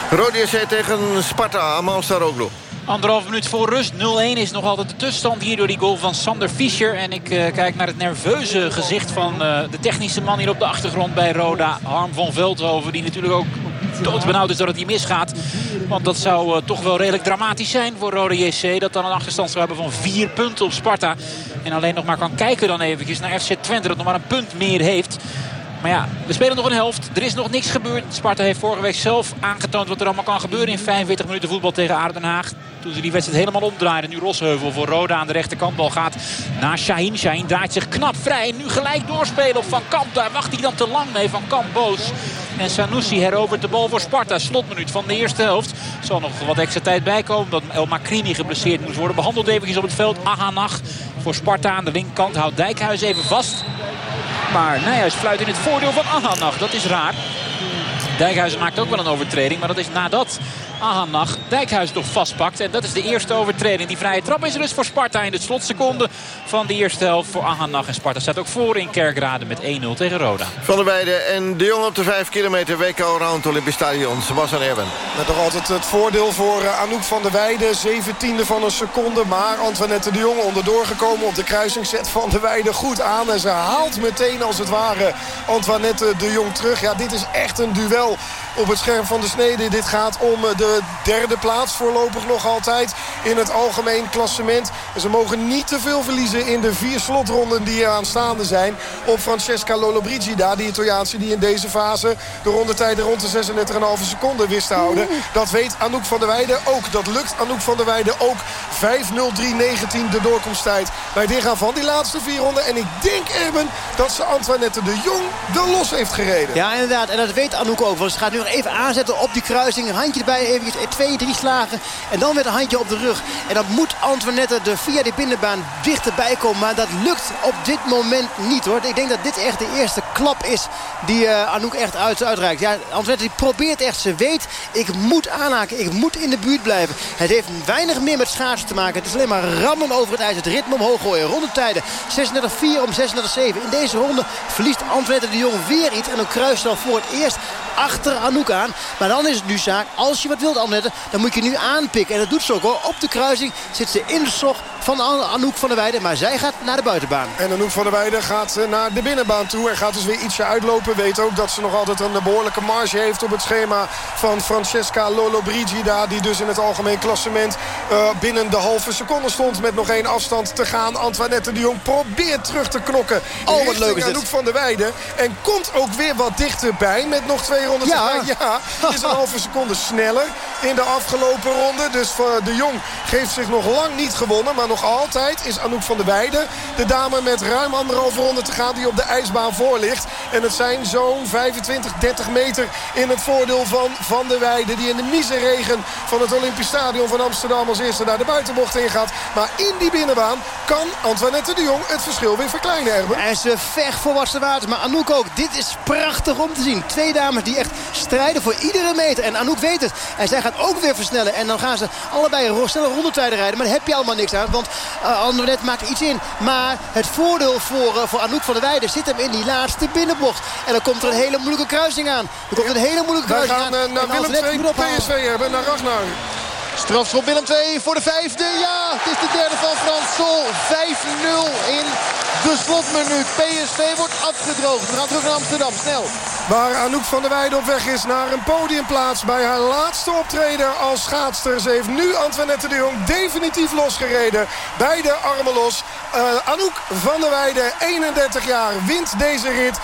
Rode JC tegen Sparta, Amal Saroglu. Anderhalf minuut voor rust. 0-1 is nog altijd de tussenstand hier door die goal van Sander Fischer. En ik uh, kijk naar het nerveuze gezicht van uh, de technische man hier op de achtergrond bij Roda. Harm van Veldhoven die natuurlijk ook doodsbenauwd is dat het misgaat. Want dat zou uh, toch wel redelijk dramatisch zijn voor Roda JC. Dat dan een achterstand zou hebben van vier punten op Sparta. En alleen nog maar kan kijken dan eventjes naar FC Twente dat nog maar een punt meer heeft. Maar ja, we spelen nog een helft. Er is nog niks gebeurd. Sparta heeft vorige week zelf aangetoond wat er allemaal kan gebeuren in 45 minuten voetbal tegen Aarden Haag. Toen ze die wedstrijd helemaal omdraaiden. Nu Rosheuvel voor Roda aan de rechterkant. Bal gaat naar Shaheen. Shaheen draait zich knap vrij. Nu gelijk doorspelen op Van Kamp. Daar wacht hij dan te lang mee. Van Kamp boos. En Sanusi herovert de bal voor Sparta. Slotminuut van de eerste helft. Zal nog wat extra tijd bijkomen. Dat El Makrini geblesseerd moest worden. Behandeld eventjes op het veld. Ahanach voor Sparta aan de linkerkant. Houdt Dijkhuis even vast. Maar Nijhuis fluit in het voordeel van Ahanach. Dat is raar. Dijkhuizen maakt ook wel een overtreding. Maar dat is nadat Ahanach Dijkhuizen toch vastpakt. En dat is de eerste overtreding. Die vrije trap is er dus voor Sparta in de slotseconde van de eerste helft voor Ahanach. En Sparta staat ook voor in Kerkrade met 1-0 tegen Roda. Van der Weijden en de jongen op de 5 kilometer WK Round Olympisch Stadion. Sebastian Erben. Met nog altijd het voordeel voor uh, Anouk van der Weijden. Zeventiende van een seconde. Maar Antoinette de Jong onderdoor gekomen op de kruising. Zet van der Weijden goed aan. En ze haalt meteen als het ware Antoinette de Jong terug. Ja, dit is echt een duel op het scherm van de snede. Dit gaat om de derde plaats voorlopig nog altijd in het algemeen klassement. ze mogen niet te veel verliezen in de vier slotronden die er aanstaande zijn. Op Francesca Lollobrigida, die Italiaanse die in deze fase de rondetijden rond de 36,5 seconden wist te houden. Dat weet Anouk van der Weijden ook. Dat lukt Anouk van der Weijden ook. 5.03.19 de doorkomsttijd bij het ingaan van die laatste vier ronden. En ik denk, Erben, dat ze Antoinette de Jong de los heeft gereden. Ja, inderdaad. En dat weet Anouk ook. Want ze gaat nu even aanzetten op die kruising. Een handje erbij, even twee, drie slagen. En dan weer een handje op de rug. En dan moet Antoinette de via de binnenbaan dichterbij komen. Maar dat lukt op dit moment niet hoor. Ik denk dat dit echt de eerste klap is die uh, Anouk echt uit, uitreikt. Ja, Antoinette die probeert echt. Ze weet, ik moet aanhaken. Ik moet in de buurt blijven. Het heeft weinig meer met schaatsen te maken. Het is alleen maar rammen over het ijs. Het ritme omhoog gooien. Rondetijden 36-4 om 36-7. In deze ronde verliest Antoinette de Jong weer iets. En dan kruist dan voor het eerst achter Anouk aan. Maar dan is het nu zaak, als je wat wilt Antoinette, dan moet je nu aanpikken. En dat doet ze ook hoor. Op de kruising zit ze in de zog van Anouk van der Weijden. Maar zij gaat naar de buitenbaan. En Anouk van der Weijden gaat eh, naar de binnenbaan toe. En gaat dus weer ietsje uitlopen. Weet ook dat ze nog altijd een behoorlijke marge heeft op het schema van Francesca Lollobrigida. Die dus in het algemeen klassement uh, binnen de halve seconde stond. Met nog één afstand te gaan. Antoinette de Jong probeert terug te knokken. Oh, wat leuk is Anouk van der Weijden. En komt ook weer wat dichterbij met nog twee ronden ja. Ja, is een halve seconde sneller in de afgelopen ronde. Dus de Jong geeft zich nog lang niet gewonnen. Maar nog altijd is Anouk van der Weijden de dame met ruim anderhalve ronde te gaan... die op de ijsbaan voor ligt. En het zijn zo'n 25, 30 meter in het voordeel van Van der Weijden... die in de miseregen van het Olympisch Stadion van Amsterdam... als eerste naar de buitenbocht ingaat. Maar in die binnenbaan kan Antoinette de Jong het verschil weer verkleinen. En ze vecht voor wassen water. Maar Anouk ook. Dit is prachtig om te zien. Twee dames die echt strijden voor iedere meter. En Anouk weet het. En zij gaat ook weer versnellen. En dan gaan ze allebei snelle rondetijden rijden. Maar daar heb je allemaal niks aan. Want uh, Antoinette maakt iets in. Maar het voordeel voor, uh, voor Anouk van der Weijden zit hem in die laatste binnenbocht. En dan komt er een hele moeilijke kruising aan. Er komt een hele moeilijke kruising aan. We gaan naar Willem II PSV hebben. Naar Ragnar. Strafschop Willem 2 voor de vijfde. Ja, het is de derde van Frans Sol. 5-0 in de slotminuut. PSV wordt afgedroogd. We gaan terug naar Amsterdam. Snel. Waar Anouk van der Weijden op weg is naar een podiumplaats bij haar laatste optreden als schaatster. Ze heeft nu Antoinette de Jong definitief losgereden. Beide armen los. Uh, Anouk van der Weijden, 31 jaar, wint deze rit.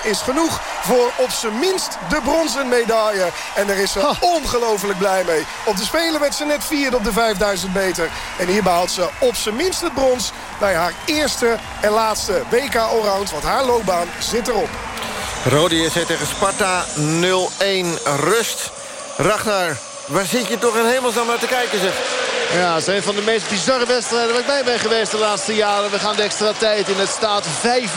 7.29.12 is genoeg voor op zijn minst de bronzen medaille. En daar is ze ongelooflijk blij mee. Op de Spelen werd ze net vierde op de 5000 meter. En hier behaalt ze op zijn minst het brons bij haar eerste en laatste WK Allround. Want haar loopbaan zit erop. Rode JC tegen Sparta 0-1 rust. Ragnar, waar zit je toch in hemelsnaam naar te kijken zeg? Ja, het is een van de meest bizarre wedstrijden waar ik bij ben geweest de laatste jaren. We gaan de extra tijd in. Het staat 5-0.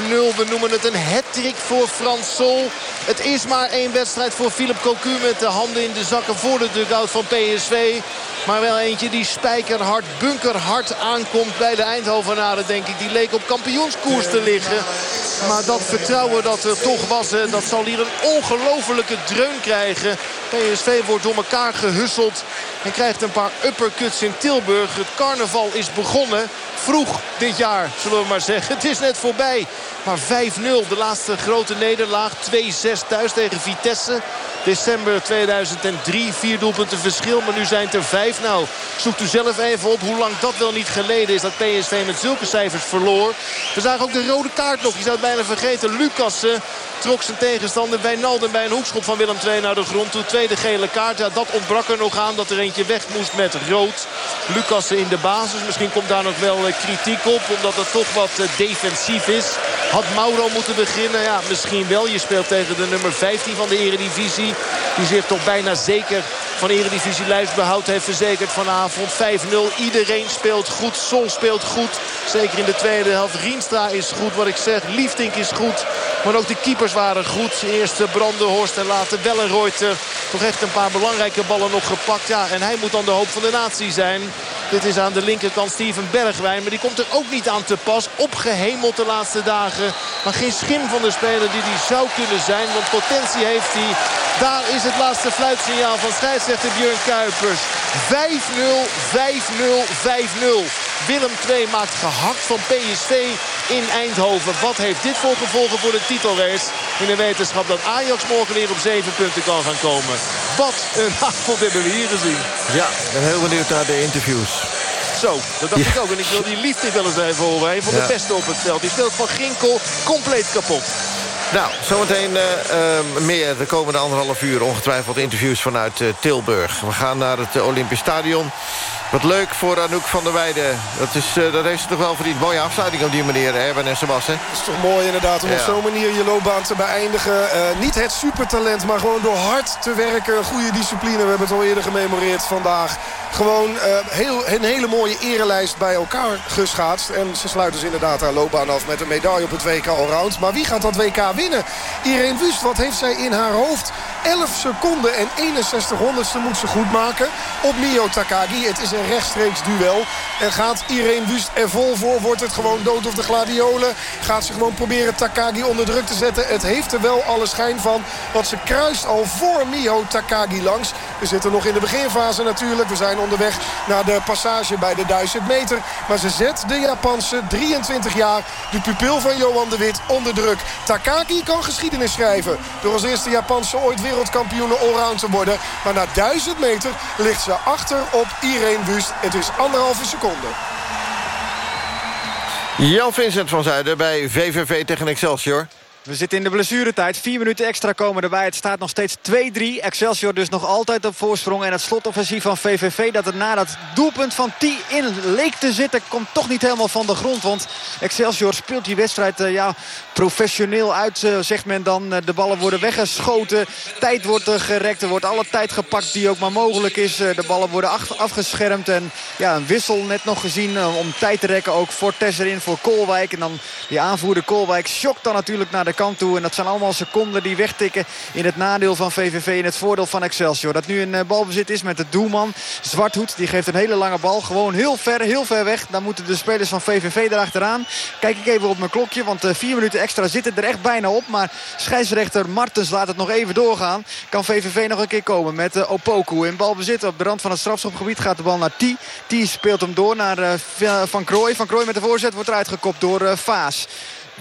We noemen het een hat voor Frans Sol. Het is maar één wedstrijd voor Philip Cocu met de handen in de zakken voor de dugout van PSV. Maar wel eentje die spijkerhard, bunkerhard aankomt bij de Eindhovenaren, denk ik. Die leek op kampioenskoers te liggen. Maar dat vertrouwen dat er toch was, dat zal hier een ongelofelijke dreun krijgen. PSV wordt door elkaar gehusseld en krijgt een paar uppercuts in Tilburg. Het carnaval is begonnen. Vroeg dit jaar, zullen we maar zeggen. Het is net voorbij. Maar 5-0, de laatste grote nederlaag. 2-6 thuis tegen Vitesse. December 2003, vier doelpunten verschil. Maar nu zijn het er vijf. Nou, zoekt u zelf even op hoe lang dat wel niet geleden is... dat PSV met zulke cijfers verloor. We zagen ook de rode kaart nog. Je zou het bijna vergeten. Lucas trok zijn tegenstander bij Nalden bij een hoekschop van Willem II naar de grond. Toen tweede gele kaart. Ja, dat ontbrak er nog aan dat er eentje weg moest met rood. Lucas in de basis. Misschien komt daar nog wel eh, kritiek op. Omdat het toch wat eh, defensief is. Had Mauro moeten beginnen? Ja, misschien wel. Je speelt tegen de nummer 15 van de eredivisie. Die zich toch bijna zeker van Eredivisie lijfsbehoud heeft verzekerd vanavond. 5-0. Iedereen speelt goed. Sol speelt goed. Zeker in de tweede helft. Rienstra is goed, wat ik zeg. Liefdink is goed. Maar ook de keepers waren goed. Eerst Brandenhorst en later Wellenreuter. Toch echt een paar belangrijke ballen nog gepakt. Ja, en hij moet dan de hoop van de natie zijn. Dit is aan de linkerkant Steven Bergwijn. Maar die komt er ook niet aan te pas. Opgehemeld de laatste dagen. Maar geen schim van de speler die die zou kunnen zijn. Want potentie heeft hij. Daar is het laatste fluitsignaal van scheidsrechter Björn Kuipers. 5-0, 5-0, 5-0. Willem 2 maakt gehakt van PSV in Eindhoven. Wat heeft dit voor gevolgen voor de titelrace? In de wetenschap dat Ajax morgen weer op 7 punten kan gaan komen. Wat een avond hebben we hier gezien. Ja, ik ben heel benieuwd naar de interviews. Zo, dat dacht ik ook. En ik wil die liefde wel eens even horen. Een van de beste op het veld. Die speelt van Ginkel compleet kapot. Nou, zometeen eh, eh, meer de komende anderhalf uur. Ongetwijfeld interviews vanuit eh, Tilburg. We gaan naar het eh, Olympisch Stadion. Wat leuk voor Anouk van der Weijden. Dat, is, eh, dat heeft ze toch wel verdiend. Mooie afsluiting op die manier, Erben en Sebas? Het is toch mooi inderdaad om Ja. op zo'n manier je loopbaan te beëindigen. Eh, niet het supertalent, maar gewoon door hard te werken. Goede discipline, we hebben het al eerder gememoreerd vandaag. Gewoon eh, heel, een hele mooie erelijst bij elkaar geschaatst. En ze sluiten dus inderdaad haar loopbaan af met een medaille op het WK Allround. Maar wie gaat dat WK winnen? Irene Wust, wat heeft zij in haar hoofd? 11 seconden en 61 honderdste moet ze goed maken op Mio Takagi. Het is een rechtstreeks duel. En gaat Irene Wust er vol voor? Wordt het gewoon dood of de gladiolen? Gaat ze gewoon proberen Takagi onder druk te zetten? Het heeft er wel alle schijn van. Want ze kruist al voor Mio Takagi langs. We zitten nog in de beginfase natuurlijk. We zijn onderweg naar de passage bij de 1000 meter. Maar ze zet de Japanse 23 jaar, de pupil van Johan de Wit, onder druk. Takagi kan geschiedenis schrijven. Door als eerste Japanse ooit wereldkampioen allround te worden. Maar na 1000 meter ligt ze achter op Irene Het is anderhalve seconde. Jan Vincent van Zuiden bij VVV tegen Excelsior. We zitten in de blessuretijd. Vier minuten extra komen erbij. Het staat nog steeds 2-3. Excelsior dus nog altijd op voorsprong. En het slotoffensief van VVV dat het na dat doelpunt van T in leek te zitten... komt toch niet helemaal van de grond. Want Excelsior speelt die wedstrijd eh, ja, professioneel uit, eh, zegt men dan. Eh, de ballen worden weggeschoten. Tijd wordt er gerekt. Er wordt alle tijd gepakt die ook maar mogelijk is. De ballen worden afgeschermd. En ja, een wissel net nog gezien om tijd te rekken. Ook voor erin, voor Kolwijk. En dan die aanvoerder Kolwijk schokt dan natuurlijk naar de kant toe. En dat zijn allemaal seconden die wegtikken in het nadeel van VVV. In het voordeel van Excelsior. Dat nu een eh, balbezit is met de doelman. Zwarthoed die geeft een hele lange bal. Gewoon heel ver, heel ver weg. Dan moeten de spelers van VVV erachteraan. Kijk ik even op mijn klokje. Want eh, vier minuten extra zitten er echt bijna op. Maar scheidsrechter Martens laat het nog even doorgaan. Kan VVV nog een keer komen met eh, Opoku. In balbezit op de rand van het strafschopgebied gaat de bal naar T. T speelt hem door naar Van Krooi. Van Krooi met de voorzet wordt eruit gekopt door Vaas.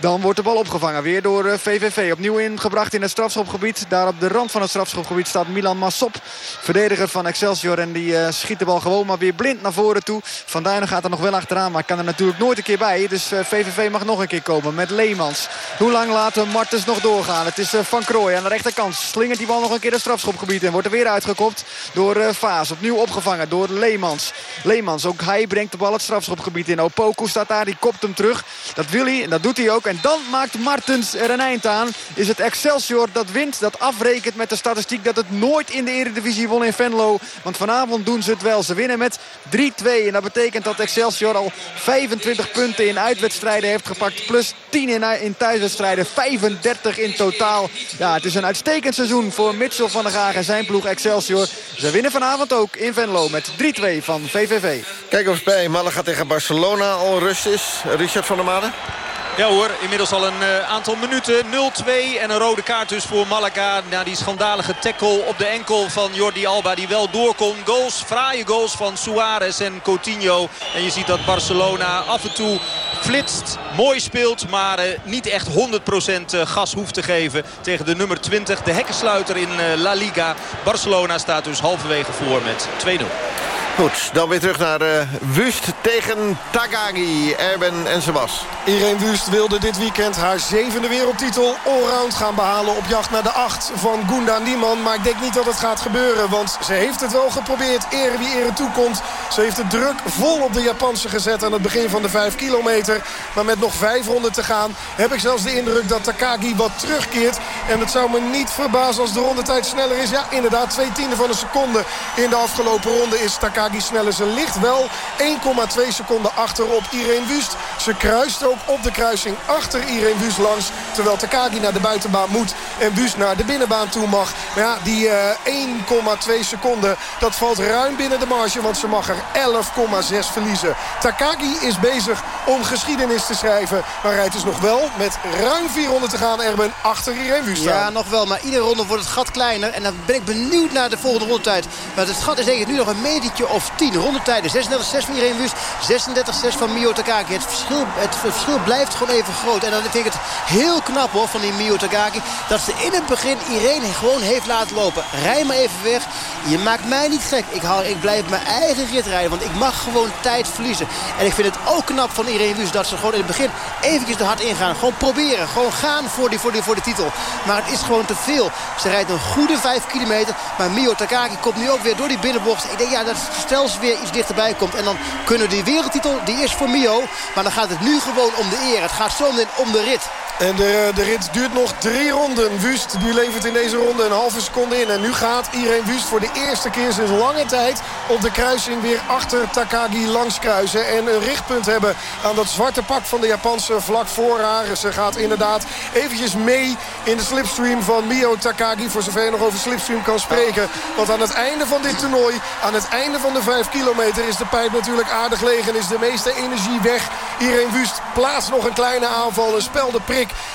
Dan wordt de bal opgevangen weer door eh, VVV. Opnieuw ingebracht in het strafschopgebied. Daar op de rand van het strafschopgebied staat Milan Massop. Verdediger van Excelsior. En die eh, schiet de bal gewoon maar weer blind naar voren toe. Van Duinen gaat er nog wel achteraan. Maar kan er natuurlijk nooit een keer bij. Dus eh, VVV mag nog een keer komen met Leemans. Hoe lang laten Martens nog doorgaan? Het is eh, Van Krooi aan de rechterkant. Slingert die bal nog een keer het strafschopgebied. En wordt er weer uitgekopt door eh, Vaas. Opnieuw opgevangen door Leemans. Leemans, ook hij brengt de bal het strafschopgebied in. Opoku staat daar, die kopt hem terug. Dat wil hij en dat doet hij ook. En dan maakt Martens er een eind aan. Is het Excelsior dat wint, dat afrekent met de statistiek... dat het nooit in de Eredivisie won in Venlo. Want vanavond doen ze het wel. Ze winnen met 3-2. En dat betekent dat Excelsior al 25 punten in uitwedstrijden heeft gepakt. Plus 10 in, thuiswedstrijden. 35 in totaal. Ja, het is een uitstekend seizoen voor Mitchell van der Gaag en zijn ploeg Excelsior. Ze winnen vanavond ook in Venlo met 3-2 van VVV. Kijk of bij Malaga tegen Barcelona al rust is. Richard van der Maden. Ja hoor, inmiddels al een eh, aantal minuten. 0-2 en een rode kaart dus voor Malaga. Na die schandalige tackle op de enkel van Jordi Alba die wel doorkomt. Goals, fraaie goals van Suarez en Coutinho. En je ziet dat Barcelona af en toe flitst, mooi speelt. Maar eh, niet echt 100% eh, gas hoeft te geven tegen de nummer 20. De hekkensluiter in La Liga. Barcelona staat dus halverwege voor met 2-0. Goed, dan weer terug naar uh, Wust tegen Tagagi, Erben en Sebas. Irene Wust wilde dit weekend haar zevende wereldtitel allround gaan behalen... op jacht naar de acht van Gunda Niemann. Maar ik denk niet dat het gaat gebeuren, want ze heeft het wel geprobeerd. Ere wie ere toekomt. Ze heeft de druk vol op de Japanse gezet aan het begin van de vijf kilometer. Maar met nog vijf ronden te gaan heb ik zelfs de indruk dat Takagi wat terugkeert. En het zou me niet verbazen als de rondetijd sneller is. Ja, inderdaad, twee tienden van een seconde in de afgelopen ronde is Takagi sneller. Ze ligt wel 1,2 seconden achter op Irene Wust. Ze kruist ook op de kruising achter Irene Wust langs. Terwijl Takagi naar de buitenbaan moet en Wust naar de binnenbaan toe mag. Maar ja, die uh, eh, 1,2 seconden, dat valt ruim binnen de marge. Want ze mag er 11,6 verliezen. Takagi is bezig om geschiedenis te schrijven. Maar rijdt dus nog wel met ruim 400 te gaan Erben achter Irene Wust Ja, nog wel. Maar iedere ronde wordt het gat kleiner. En dan ben ik benieuwd naar de volgende rondetijd. Want het gat is denk ik nu nog een medietje of 10. Rondetijden 36-6 van Irene Wust, 36-6 van Mio Takaki. Het verschil, het verschil blijft gewoon even groot. En dan vind ik het heel knap hoor van die Mio Takaki. Dat ze in het begin Irene gewoon heeft laten lopen. Rij maar even weg. Je maakt mij niet gek. Ik, ik blijf mijn eigen rit rijden. Want ik mag gewoon tijd verliezen. En ik vind het ook knap van Irene Wust dat ze gewoon in het begin eventjes de hard ingaan. Gewoon proberen. Gewoon gaan voor, die, voor, die, voor de titel. Maar het is gewoon te veel. Ze rijdt een goede 5 kilometer. Maar Mio Takaki komt nu ook weer door die binnenbocht. Ik denk ja, dat stel ze weer iets dichterbij komt. En dan kunnen die wereldtitel, die is voor Mio. Maar dan gaat het nu gewoon om de eer. Het gaat zo om de rit. En de, de rit duurt nog drie ronden. Wust die levert in deze ronde een halve seconde in. En nu gaat Irene Wust voor de eerste keer sinds lange tijd... op de kruising weer achter Takagi langs kruisen. En een richtpunt hebben aan dat zwarte pak van de Japanse vlak voor haar. Ze gaat inderdaad eventjes mee in de slipstream van Mio Takagi. Voor zover je nog over slipstream kan spreken. Want aan het einde van dit toernooi, aan het einde van de vijf kilometer... is de pijp natuurlijk aardig leeg en is de meeste energie weg. Irene Wust plaatst nog een kleine aanval, een spel de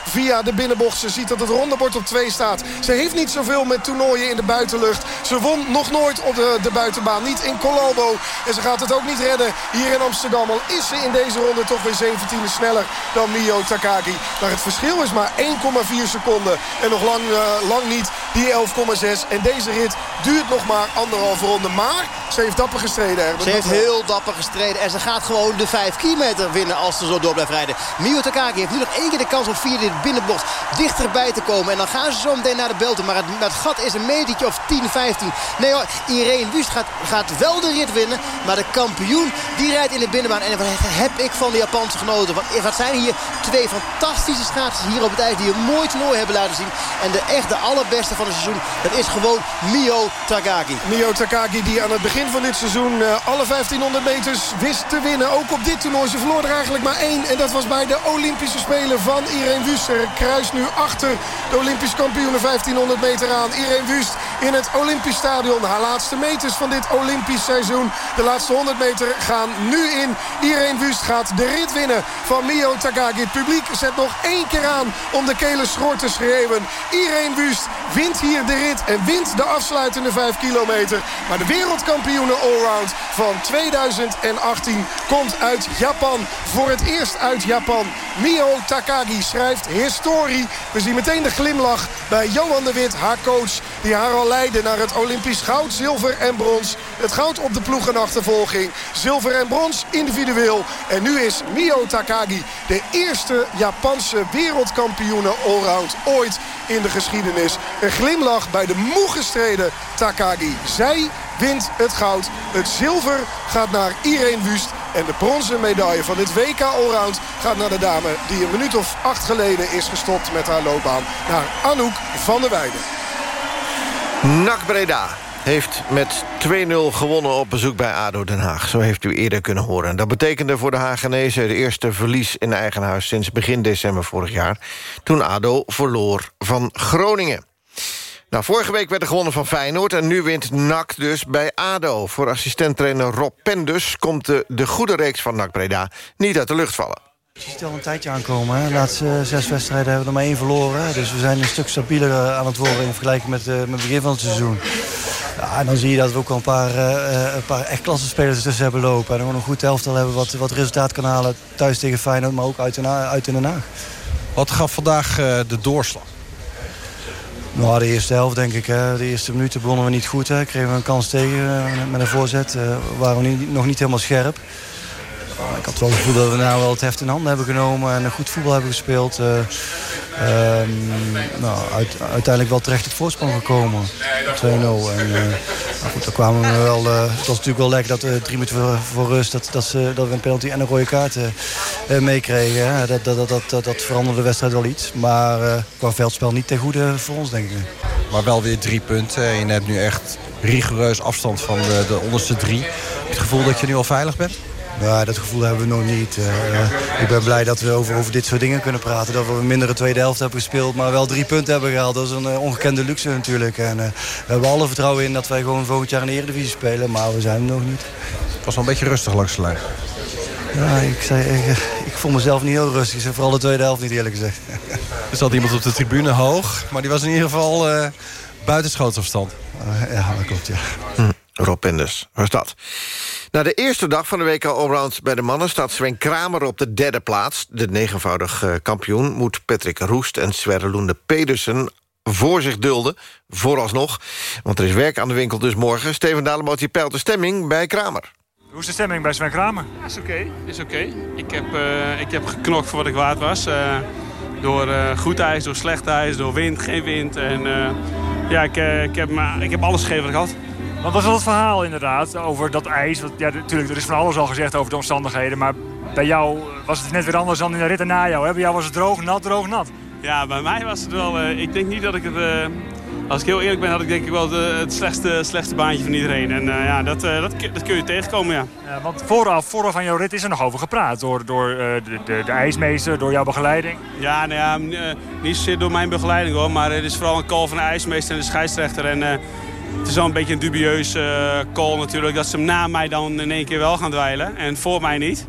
via de binnenbocht. Ze ziet dat het rondebord op 2 staat. Ze heeft niet zoveel met toernooien in de buitenlucht. Ze won nog nooit op de, de buitenbaan. Niet in Colombo. En ze gaat het ook niet redden hier in Amsterdam. Al is ze in deze ronde toch weer 17 sneller dan Mio Takagi. Maar het verschil is maar 1,4 seconden. En nog lang, uh, lang niet die 11,6. En deze rit duurt nog maar anderhalve ronde. Maar ze heeft dapper gestreden. Ze heeft heel dapper gestreden. En ze gaat gewoon de 5 kilometer winnen als ze zo door blijft rijden. Mio Takagi heeft nu nog één keer de kans om via dit binnenbocht dichterbij te komen. En dan gaan ze zo meteen naar de belten. Maar het, gat is een metertje of 10, 15. Nee hoor, Irene Wust gaat, gaat wel de rit winnen. Maar de kampioen, die rijdt in de binnenbaan. En wat heb ik van de Japanse genoten. Want wat zijn hier twee fantastische schaatsers hier op het ijs. Die een mooi toernooi hebben laten zien. En de echt de allerbeste van het seizoen. Dat is gewoon Mio Takagi. Mio Takagi die aan het begin van dit seizoen uh, alle 1500 meters wist te winnen. Ook op dit toernooi. Ze verloor er eigenlijk maar één. En dat was bij de Olympische Spelen van Irene Wust. Ze kruist nu achter de Olympisch kampioenen 1500 meter aan. Irene Wust in het Olympisch stadion. Haar laatste meters van dit Olympisch seizoen. De laatste 100 meter gaan nu in. Irene Wust gaat de rit winnen van Mio Takagi. Het publiek zet nog één keer aan om de kele schroor te schreeuwen. Irene Wust wint hier de rit en wint de afsluitende 5 kilometer. Maar de wereldkampioenen allround van 2018 komt uit Japan. Voor het eerst uit Japan. Mio Takagi schrijft historie. We zien meteen de glimlach bij Johan de Wit, haar coach... die haar al leidde naar het Olympisch goud, zilver en brons. Het goud op de ploegenachtervolging. Zilver en brons individueel. En nu is Mio Takagi de eerste Japanse wereldkampioene allround ooit in de geschiedenis. Een glimlach bij de moe gestreden Takagi. Zij wint het goud. Het zilver gaat naar Irene Wust. En de bronzen medaille van dit WK Allround gaat naar de dame... die een minuut of acht geleden is gestopt met haar loopbaan. Naar Anouk van der Weijden. NAC Breda heeft met 2-0 gewonnen op bezoek bij ADO Den Haag. Zo heeft u eerder kunnen horen. Dat betekende voor de Hagenezen de eerste verlies in eigen huis... sinds begin december vorig jaar, toen ADO verloor van Groningen. Nou, vorige week werd er gewonnen van Feyenoord... en nu wint NAC dus bij ADO. Voor assistenttrainer Rob Pendus komt de, de goede reeks van NAC Breda... niet uit de lucht vallen. Je ziet al een tijdje aankomen. Hè. De laatste zes wedstrijden hebben we er maar één verloren. Dus we zijn een stuk stabieler eh, aan het worden in vergelijking met, uh, met het begin van het seizoen. Ja, en dan zie je dat we ook al een paar, uh, een paar echt klassenspelers tussen hebben lopen. En gewoon een goed elftal hebben wat, wat resultaat kan halen thuis tegen Feyenoord, maar ook uit in, uit in Den Haag. Wat gaf vandaag uh, de doorslag? Nou, de eerste helft denk ik. Hè. De eerste minuten begonnen we niet goed. Hè. Kregen we een kans tegen uh, met een voorzet. Uh, waren we niet, nog niet helemaal scherp. Uh, ik had wel het gevoel dat we nou wel het heft in handen hebben genomen. En een goed voetbal hebben gespeeld. Um, nou, uit, uiteindelijk wel terecht het voorsprong gekomen. 2-0. En nou goed, dan kwamen we wel... het was natuurlijk wel lekker dat we drie minuten voor, voor rust... Dat, dat, ze, dat we een penalty en een rode kaart meekregen. Dat, dat, dat, dat, dat veranderde de wedstrijd wel iets. Maar qua veldspel niet ten goede voor ons, denk ik. Maar wel weer drie punten. En je hebt nu echt rigoureus afstand van de, de onderste drie. Heb het gevoel dat je nu al veilig bent? Ja, dat gevoel hebben we nog niet. Uh, ik ben blij dat we over, over dit soort dingen kunnen praten. Dat we een mindere tweede helft hebben gespeeld, maar wel drie punten hebben gehaald. Dat is een uh, ongekende luxe natuurlijk. En uh, we hebben alle vertrouwen in dat wij gewoon volgend jaar in de Eredivisie spelen. Maar we zijn er nog niet. Het was wel een beetje rustig langs de lijn. Ja, ik, zei, ik, ik vond mezelf niet heel rustig. Ik zei vooral de tweede helft niet eerlijk gezegd. Er zat iemand op de tribune hoog, maar die was in ieder geval buiten schootsafstand. ja, dat klopt, ja. Hm. Rob Penders was dat. Na de eerste dag van de WK Allround bij de mannen... staat Sven Kramer op de derde plaats. De negenvoudig uh, kampioen moet Patrick Roest en Sverre Loende Pedersen voor zich dulden, vooralsnog. Want er is werk aan de winkel dus morgen. Steven Dalebout, je peilt de stemming bij Kramer. Hoe is de stemming bij Sven Kramer? Ja, is oké. Is oké. Ik, heb, uh, ik heb geknokt voor wat ik waard was. Uh, door uh, goed ijs, door slecht ijs, door wind, geen wind. En ja, ik, ik, heb, ik heb alles gegeven wat ik had. Wat was wel het verhaal inderdaad over dat ijs? Want, ja, natuurlijk, er is van alles al gezegd over de omstandigheden. Maar bij jou was het net weer anders dan in de rit na jou. Hè? Bij jou was het droog, nat, droog, nat. Ja, bij mij was het wel... Uh, ik denk niet dat ik het... Uh, als ik heel eerlijk ben, had ik denk ik wel de, het slechtste, slechtste baantje van iedereen. En uh, ja, dat, dat, dat, kun je tegenkomen, ja. ja. Want vooraf, vooraf aan jouw rit is er nog over gepraat. Door, door de, de, de, ijsmeester, door jouw begeleiding. Ja, nou ja, niet zozeer door mijn begeleiding hoor. Maar het is vooral een call van de ijsmeester en de scheidsrechter. En het is wel een beetje een dubieus uh, call natuurlijk. Dat ze hem na mij dan in één keer wel gaan dweilen. En voor mij niet.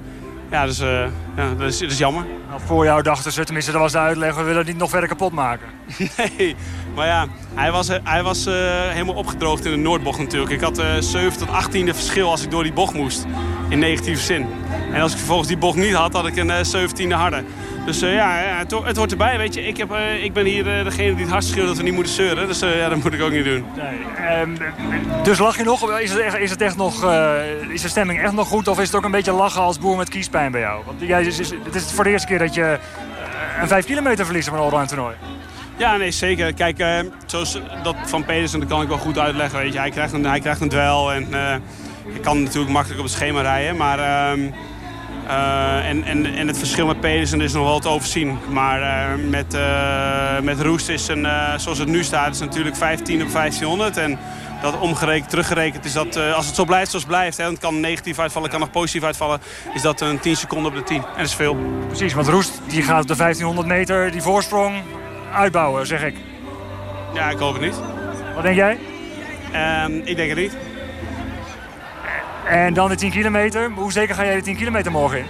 Ja, dus, uh, ja, dat, is, dat is jammer. Nou, voor jou dachten ze, tenminste dat was de uitleg, we willen het niet nog verder kapot maken. nee, maar ja, hij was, hij was uh, helemaal opgedroogd in de Noordbocht natuurlijk. Ik had uh, 7 tot 18e verschil als ik door die bocht moest. In negatieve zin. En als ik vervolgens die bocht niet had, had ik een 17e harde. Dus uh, ja, het, het, hoort erbij, weet je. Ik, heb, uh, ik ben hier uh, degene die het hardst schreeuwt dat we niet moeten zeuren. Dus ja, dat moet ik ook niet doen. Nee, um, dus lach je nog? Is het, echt, is, het echt nog, is de stemming echt nog goed? Of is het ook een beetje lachen als boer met kiespijn bij jou? Want jij, is, is, het is voor de eerste keer dat je een 5 kilometer verliest van een allround toernooi. Ja, nee, zeker. Kijk, zoals dat van Pedersen, dat kan ik wel goed uitleggen. Weet je. Hij, krijgt een, hij krijgt een duel en hij kan natuurlijk makkelijk op het schema rijden. Maar... Uh, en, en, en het verschil met Pedersen is nog wel te overzien. Maar uh, met, uh, met Roest is een, zoals het nu staat, is natuurlijk 15 op 1500. En dat omgerekend, teruggerekend is dat, als het zo blijft zoals het blijft... Hè, het kan negatief uitvallen, kan nog positief uitvallen... is dat een 10 seconden op de 10. En dat is veel. Precies, want Roest die gaat op de 1500 meter die voorsprong uitbouwen, zeg ik. Ja, ik hoop het niet. Wat denk jij? Ehm, ik denk het niet. En dan de 10 kilometer. Hoe zeker ga jij de 10 kilometer morgen in?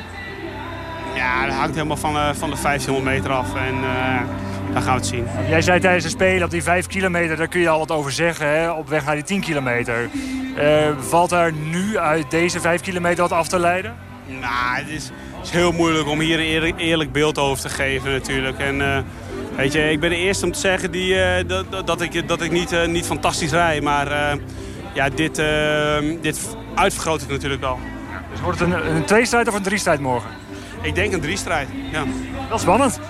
Ja, dat hangt helemaal van, uh, van de 1500 meter af. En uh, dan gaan we het zien. Jij zei tijdens de Spelen op die 5 kilometer, daar kun je al wat over zeggen. Hè? Op weg naar die 10 kilometer. Uh, valt daar nu uit deze 5 kilometer wat af te leiden? Nou, het is, is heel moeilijk om hier een eerlijk, eerlijk beeld over te geven natuurlijk. En, weet je, ik ben de eerste om te zeggen die, dat, dat, ik, dat ik niet, niet fantastisch rij. Maar ja, dit, dit uitvergroot het natuurlijk wel. Dus wordt het een, een tweestrijd of een driestrijd morgen? Ik denk een driestrijd, ja. Wel spannend.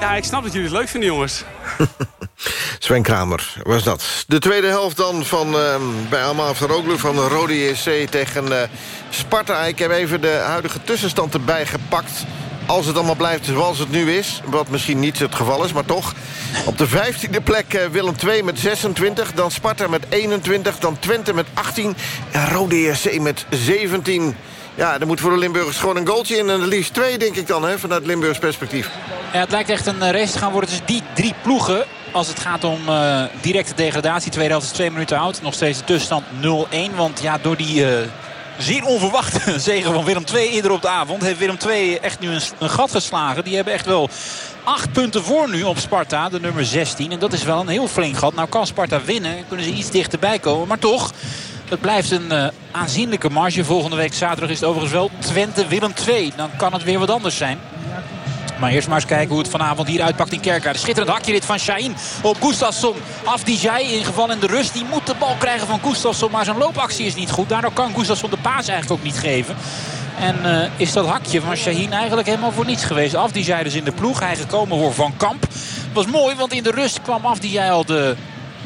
Ja, ik snap dat jullie het leuk vinden, jongens. Sven Kramer was dat. De tweede helft dan van, uh, bij Alma Aftaroglu van Rode JC tegen uh, Sparta. Ik heb even de huidige tussenstand erbij gepakt. Als het allemaal blijft zoals het nu is. Wat misschien niet het geval is, maar toch. Op de 15e plek uh, Willem II met 26. Dan Sparta met 21. Dan Twente met 18. En Rode JC met 17. Ja, er moet voor de Limburgers gewoon een goaltje in. En liefst twee, denk ik dan, hè, vanuit Limburgs perspectief. Ja, het lijkt echt een race te gaan worden tussen die drie ploegen. Als het gaat om uh, directe degradatie. Tweede helft is twee minuten oud. Nog steeds de tussenstand 0-1. Want ja, door die... zeer onverwachte zegen van Willem II eerder op de avond... heeft Willem II echt nu een, gat geslagen. Die hebben echt wel acht punten voor nu op Sparta, de nummer 16. En dat is wel een heel flink gat. Nou kan Sparta winnen, kunnen ze iets dichterbij komen. Maar toch, het blijft een uh, aanzienlijke marge. Volgende week zaterdag is het overigens wel Twente-Willem 2. Dan kan het weer wat anders zijn. Maar eerst maar eens kijken hoe het vanavond hier uitpakt in Kerkrade. Schitterend hakje dit van Shaheen op Gustafsson. Afdijay ingeval in de rust. Die moet de bal krijgen van Gustafsson. Maar zijn loopactie is niet goed. Daardoor kan Gustafsson de paas eigenlijk ook niet geven. En uh, is dat hakje van Shaheen eigenlijk helemaal voor niets geweest. Afdijay dus in de ploeg. Hij gekomen voor Van Kamp. was mooi, want in de rust kwam Afdijay al de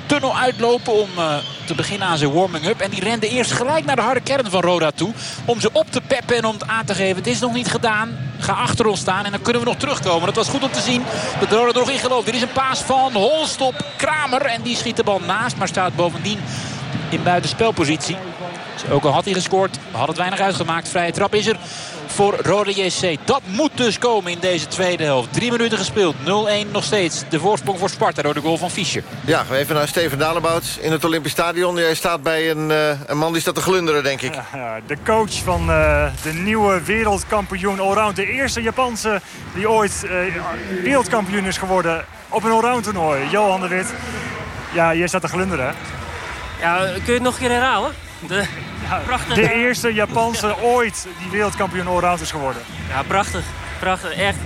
tunnel uitlopen om uh, te beginnen aan zijn warming-up. En die rende eerst gelijk naar de harde kern van Roda toe. Om ze op te peppen en om het aan te geven. Het is nog niet gedaan. Ga achter ons staan en dan kunnen we nog terugkomen. Dat was goed om te zien dat Roda er nog in gelooft. Dit is een paas van Holst op Kramer. En die schiet de bal naast, maar staat bovendien in buitenspelpositie. Ook al had hij gescoord, had het weinig uitgemaakt. Vrije trap is er voor Rode JC. Dat moet dus komen in deze tweede helft. Drie minuten gespeeld. 0-1 nog steeds. De voorsprong voor Sparta door de goal van Fischer. Ja, even naar Steven Dalebout in het Olympisch Stadion. Jij staat bij een, uh, een man die staat te glunderen, denk ik. Ja, de coach van uh, de nieuwe wereldkampioen allround. De eerste Japanse die ooit uh, wereldkampioen is geworden op een allround toernooi. Johan de Wit. Ja, jij staat te glunderen. Ja, kun je het nog een keer herhalen? De, prachtig. de eerste Japanse ooit die wereldkampioen allround is geworden. Ja, prachtig. Prachtig, echt.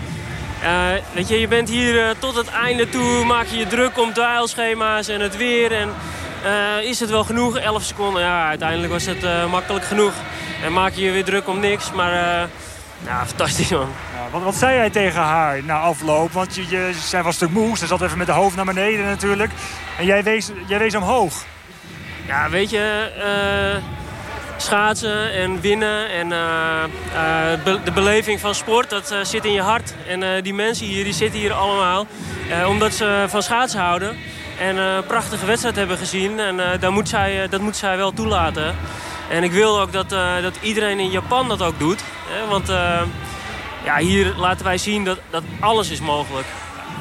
Uh, weet je, je bent hier uh, tot het einde toe, maak je je druk om dweilschema's en het weer. En uh, is het wel genoeg? 11 seconden, ja, uiteindelijk was het makkelijk genoeg. En maak je je weer druk om niks, maar ja, fantastisch man. Ja, wat, wat, zei jij tegen haar na afloop? Want je, je, zij was stuk moe, ze zat even met de hoofd naar beneden natuurlijk. En jij wees, jij wees omhoog. Ja, weet je, uh, schaatsen en winnen en uh, uh, de beleving van sport, dat zit in je hart. En die mensen hier, die zitten hier allemaal omdat ze van schaatsen houden. En een prachtige wedstrijd hebben gezien. En dat, moet zij, dat moet zij wel toelaten. En ik wil ook dat, dat iedereen in Japan dat ook doet. Hè? Want ja, hier laten wij zien dat, dat alles is mogelijk.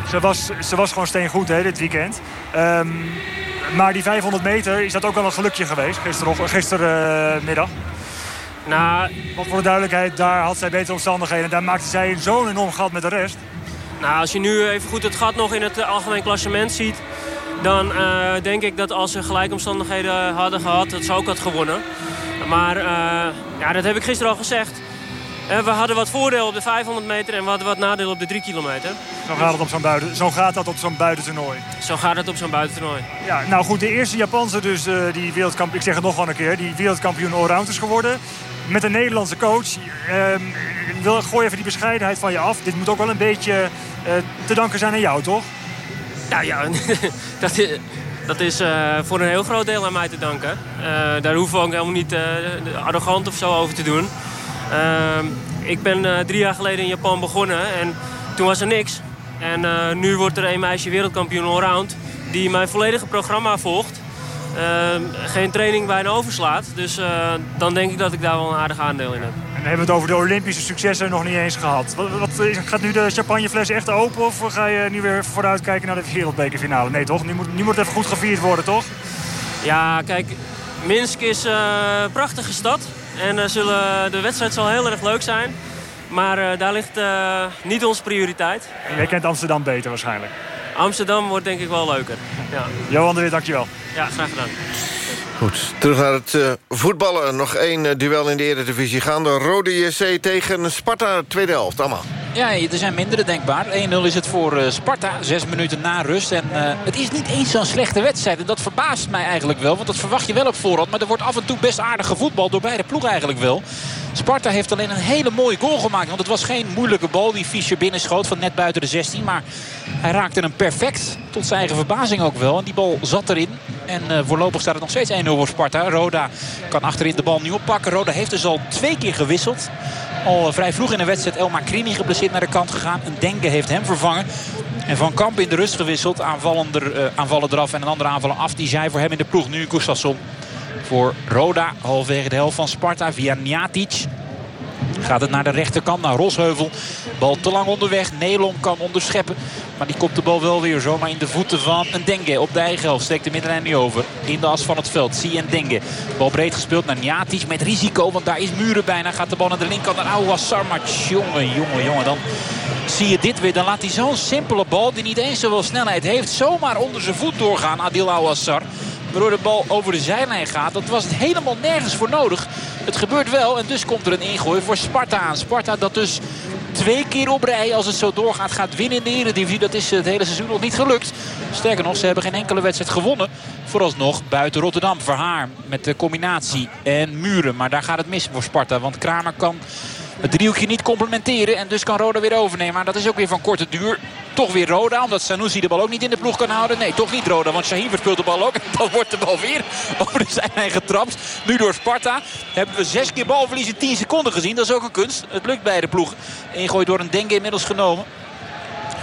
Ze was, ze was gewoon steen goed hè, dit weekend. Um, maar die 500 meter, is dat ook wel een gelukje geweest gistermiddag? Nou, Want voor de duidelijkheid, daar had zij betere omstandigheden. Daar maakte zij zo'n enorm gat met de rest. Nou, als je nu even goed het gat nog in het algemeen klassement ziet... dan uh, denk ik dat als ze gelijke omstandigheden hadden gehad... dat ze ook had gewonnen. Maar uh, ja, dat heb ik gisteren al gezegd. Uh, we hadden wat voordeel op de 500 meter en we hadden wat nadeel op de 3 kilometer. Zo gaat, het op zo'n buiten, zo gaat dat op zo'n buitentoernooi. Zo gaat het op zo'n buitentoornooi. Ja, nou goed, de eerste Japanse dus, uh, die wereldkampioen, ik zeg het nog wel een keer, die wereldkampioen allround is geworden. Met een Nederlandse coach. Uh, wil, gooi even die bescheidenheid van je af. Dit moet ook wel een beetje uh, te danken zijn aan jou, toch? Nou ja, dat is, dat is voor een heel groot deel aan mij te danken. daar hoeven we ook helemaal niet arrogant of zo over te doen. Ehm, ik ben uh, drie jaar geleden in Japan begonnen en toen was er niks. En uh, nu wordt er een meisje wereldkampioen allround die mijn volledige programma volgt. Uh, geen training bijna overslaat. Dus uh, dan denk ik dat ik daar wel een aardig aandeel in heb. En dan hebben we het over de Olympische successen nog niet eens gehad. Wat, wat, gaat nu de champagnefles echt open of ga je nu weer vooruit kijken naar de wereldbekerfinale? Nee toch? Nu moet, nu moet het even goed gevierd worden toch? Ja, kijk, Minsk is een prachtige stad. En uh, zullen, de wedstrijd zal heel erg leuk zijn. Maar uh, daar ligt niet onze prioriteit. En jij kent Amsterdam beter waarschijnlijk? Amsterdam wordt denk ik wel leuker. Ja. Johan de Wit, dankjewel. Ja, graag gedaan. Goed, terug naar het uh, voetballen. Nog één duel in de Eredivisie gaande. Rode JC tegen Sparta, tweede helft. Allemaal. Ja, er zijn mindere denkbaar. 1-0 is het voor uh, Sparta. Zes minuten na rust. En het is niet eens zo'n slechte wedstrijd. En dat verbaast mij eigenlijk wel. Want dat verwacht je wel op voorhand. Maar er wordt af en toe best aardig gevoetbald door beide ploegen eigenlijk wel. Sparta heeft alleen een hele mooie goal gemaakt. Want het was geen moeilijke bal die Fischer binnenschoot van net buiten de 16. Maar hij raakte hem perfect. Tot zijn eigen verbazing ook wel. En die bal zat erin. En uh, voorlopig staat het nog steeds 1-0 voor Sparta. Roda kan achterin de bal nu oppakken. Roda heeft dus al twee keer gewisseld. Al vrij vroeg in de wedstrijd Elma Krimi geblesseerd naar de kant gegaan. Een Denke heeft hem vervangen. En Van Kamp in de rust gewisseld. Aanvallender, uh, aanvallen eraf en een andere aanvaller af. Die zei voor hem in de ploeg. Nu Gustafsson voor Roda. Halverwege de helft van Sparta via Njatic. Gaat het naar de rechterkant, naar Rosheuvel. Bal te lang onderweg. Nelom kan onderscheppen. Maar die komt de bal wel weer zomaar in de voeten van een Denge. Op de eigen helft steekt de middenlijn niet over. In de as van het veld. Zie en Denge. Bal breed gespeeld naar Njatic met risico. Want daar is Muren bijna. Gaat de bal naar de linkerkant naar Ouassar. Maar jongen, jongen, jongen. Dan zie je dit weer. Dan laat hij zo'n simpele bal die niet eens zoveel snelheid heeft. Zomaar onder zijn voet doorgaan. Adil Ouassar. Waardoor de bal over de zijlijn gaat. Dat was het helemaal nergens voor nodig. Het gebeurt wel en dus komt er een ingooi voor Sparta aan. Sparta dat dus twee keer op rij als het zo doorgaat gaat winnen in de Eredivisie. Dat is het hele seizoen nog niet gelukt. Sterker nog, ze hebben geen enkele wedstrijd gewonnen. Vooralsnog buiten Rotterdam. Verhaar met de combinatie en Muren. Maar daar gaat het mis voor Sparta. Want Kramer kan het driehoekje niet complementeren. En dus kan Roda weer overnemen. Maar dat is ook weer van korte duur. Toch weer Roda. Omdat Sanusi de bal ook niet in de ploeg kan houden. Nee, toch niet Roda. Want Shaheen verspeelt de bal ook. En dan wordt de bal weer over de zijlijn getrapt. Nu door Sparta. Hebben we zes keer balverlies in 10 seconden gezien. Dat is ook een kunst. Het lukt bij de ploeg. Ingooit door een Dengue inmiddels genomen.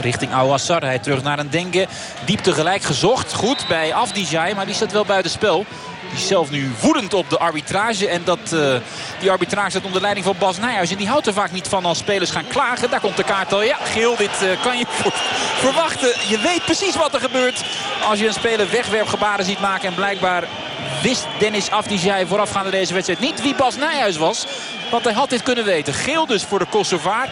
Richting Awassar. Hij terug naar een Dengue. Diep tegelijk gezocht. Goed bij Afdijay. Maar die staat wel buiten spel. Die is zelf nu woedend op de arbitrage. En dat, uh, die arbitrage staat onder leiding van Bas Nijhuis. En die houdt er vaak niet van als spelers gaan klagen. Daar komt de kaart al. Ja, geel, dit uh, kan je verwachten. Je weet precies wat er gebeurt als je een speler wegwerpgebaren ziet maken. En blijkbaar wist Dennis Afdijay voorafgaande deze wedstrijd niet wie Bas Nijhuis was. Want hij had dit kunnen weten. Geel dus voor de Kosovaar.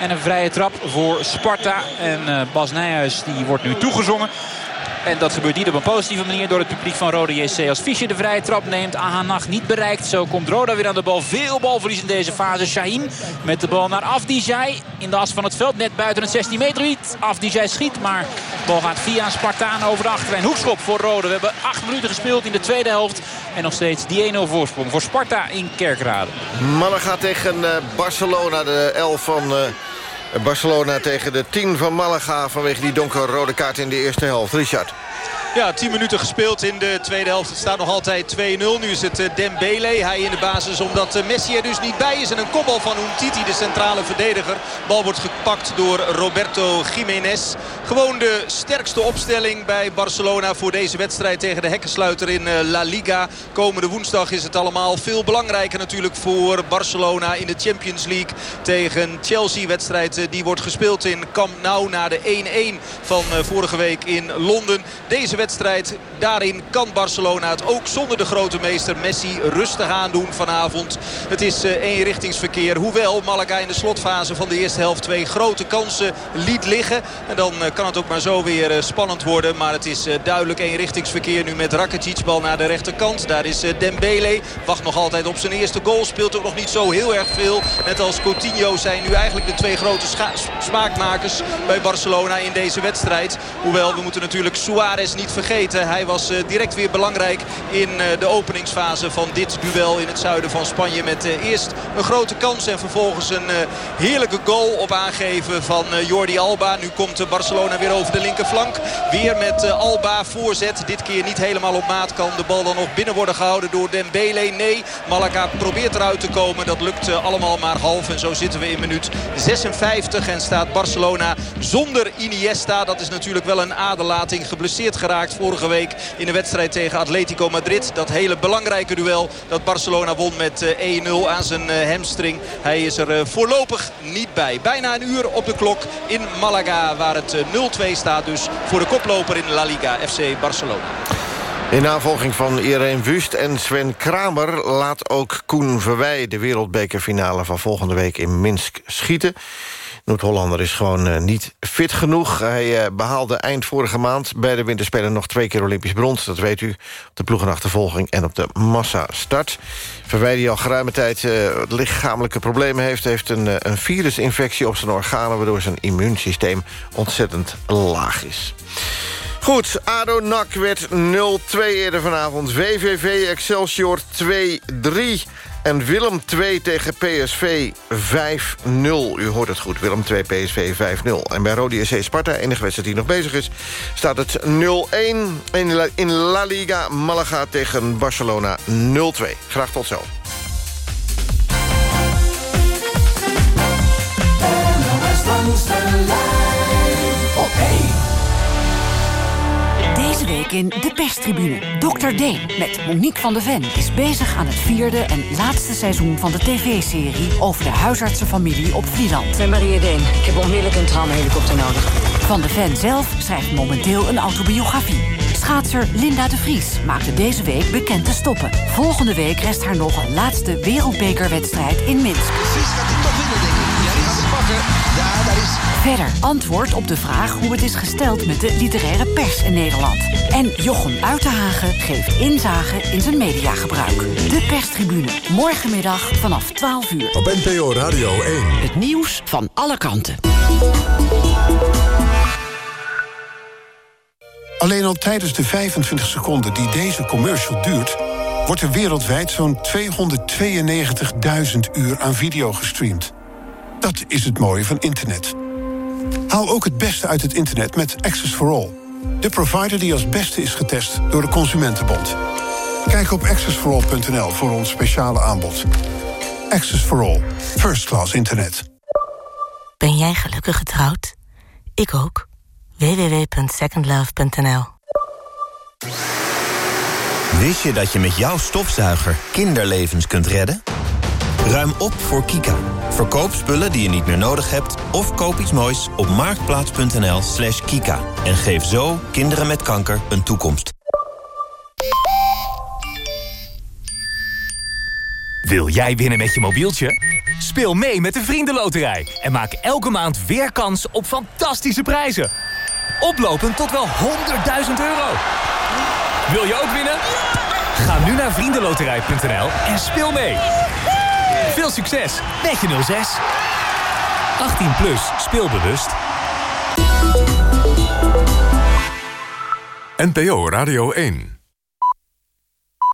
En een vrije trap voor Sparta. En uh, Bas Nijhuis die wordt nu toegezongen. En dat gebeurt niet op een positieve manier door het publiek van Roda JC. Als Fischer de vrije trap neemt, Ahanach niet bereikt. Zo komt Roda weer aan de bal. Veel balverlies in deze fase. Shaheen met de bal naar Afdijay. In de as van het veld, net buiten het 16 meter gebied. Afdijay schiet, maar de bal gaat via Spartaan over de achterlijn. Hoekschop voor Roda. We hebben acht minuten gespeeld in de tweede helft. En nog steeds die 1-0 voorsprong voor Sparta in Kerkrade. Malaga tegen uh, Barcelona, de 11 van... Barcelona tegen de 10 van Malaga vanwege die donkerrode kaart in de eerste helft. Richard. Ja, 10 minuten gespeeld in de tweede helft. Het staat nog altijd 2-0. Nu is het Dembele. Hij in de basis omdat Messi er dus niet bij is. En een kopbal van Umtiti, de centrale verdediger. Bal wordt gepakt door Roberto Jiménez. Gewoon de sterkste opstelling bij Barcelona voor deze wedstrijd tegen de hekkensluiter in La Liga. Komende woensdag is het allemaal veel belangrijker natuurlijk voor Barcelona in de Champions League tegen Chelsea. Wedstrijd die wordt gespeeld in Camp Nou na de 1-1 van vorige week in Londen. Deze wedstrijd, daarin kan Barcelona het ook zonder de grote meester Messi rustig aandoen vanavond. Het is uh, eenrichtingsverkeer. Hoewel Malaga in de slotfase van de eerste helft twee grote kansen liet liggen. En dan uh, kan het ook maar zo weer uh, spannend worden. Maar het is duidelijk eenrichtingsverkeer nu met Rakitic. Bal naar de rechterkant. Daar is Dembele. Wacht nog altijd op zijn eerste goal. Speelt ook nog niet zo heel erg veel. Net als Coutinho zijn nu eigenlijk de twee grote smaakmakers bij Barcelona in deze wedstrijd. Hoewel we moeten natuurlijk Suarez niet vergeten. Hij was uh, direct weer belangrijk in uh, de openingsfase van dit duel in het zuiden van Spanje. Met uh, eerst een grote kans en vervolgens een heerlijke goal op aangeven van Jordi Alba. Nu komt Barcelona weer over de linkerflank. Weer met Alba voorzet. Dit keer niet helemaal op maat. Kan de bal dan nog binnen worden gehouden door Dembele? Nee, Malaga probeert eruit te komen. Dat lukt allemaal maar half. En zo zitten we in minuut 56 en staat Barcelona zonder Iniesta. Dat is natuurlijk wel een aderlating. Geblesseerd geraakt vorige week in de wedstrijd tegen Atletico Madrid. Dat hele belangrijke duel dat Barcelona won met 1-0 aan zijn hamstring. Hij is er voorlopig niet bij. Bijna een uur op de klok in Malaga waar het 0-2 staat dus voor de koploper in La Liga FC Barcelona. In navolging van Irene Wust en Sven Kramer laat ook Koen Verwij... de wereldbekerfinale van volgende week in Minsk schieten. Noord-Hollander is gewoon uh, niet fit genoeg. Hij uh, behaalde eind vorige maand bij de winterspelen nog twee keer Olympisch brons. Dat weet u, op de ploegenachtervolging en op de massa-start. Verwij die al geruime tijd uh, lichamelijke problemen heeft... heeft een, een virusinfectie op zijn organen... waardoor zijn immuunsysteem ontzettend laag is. Goed, ADO NAC werd 0-2 eerder vanavond. VVV Excelsior 2-3. En Willem 2 tegen PSV 5-0. U hoort het goed, Willem 2 PSV 5-0. En bij Rode SC Sparta, enige wedstrijd die nog bezig is... staat het 0-1 in La, in La Liga Malaga tegen Barcelona 0-2. Graag tot zo. Week in de perstribune. Dr. Deen met Monique van de Ven is bezig aan het vierde en laatste seizoen van de tv-serie over de huisartsenfamilie op Vlieland. Ik ben Maria Deen. Ik heb onmiddellijk een traumahelikopter nodig. Van de Ven zelf schrijft momenteel een autobiografie. Schaatser Linda de Vries maakte deze week bekend te stoppen. Volgende week rest haar nog een laatste wereldbekerwedstrijd in Minsk. Vries gaat die toch winnen, Verder antwoord op de vraag hoe het is gesteld met de literaire pers in Nederland. En Jochem Uitenhagen geeft inzage in zijn mediagebruik. De perstribune, morgenmiddag vanaf 12 uur. Op NPO Radio 1. Het nieuws van alle kanten. Alleen al tijdens de 25 seconden die deze commercial duurt... wordt er wereldwijd zo'n 292.000 uur aan video gestreamd. Dat is het mooie van internet. Haal ook het beste uit het internet met Access for All. De provider die als beste is getest door de Consumentenbond. Kijk op accessforall.nl voor ons speciale aanbod. Access for All. First class internet. Ben jij gelukkig getrouwd? Ik ook. www.secondlove.nl Wist je dat je met jouw stofzuiger kinderlevens kunt redden? Ruim op voor Kika. Verkoop spullen die je niet meer nodig hebt... of koop iets moois op marktplaats.nl slash kika. En geef zo kinderen met kanker een toekomst. Wil jij winnen met je mobieltje? Speel mee met de Vriendenloterij en maak elke maand weer kans op fantastische prijzen. Oplopend tot wel 100.000 euro. Wil je ook winnen? Ga nu naar vriendenloterij.nl en speel mee. Veel succes met je 06. 18 plus, speelbewust. NPO Radio 1.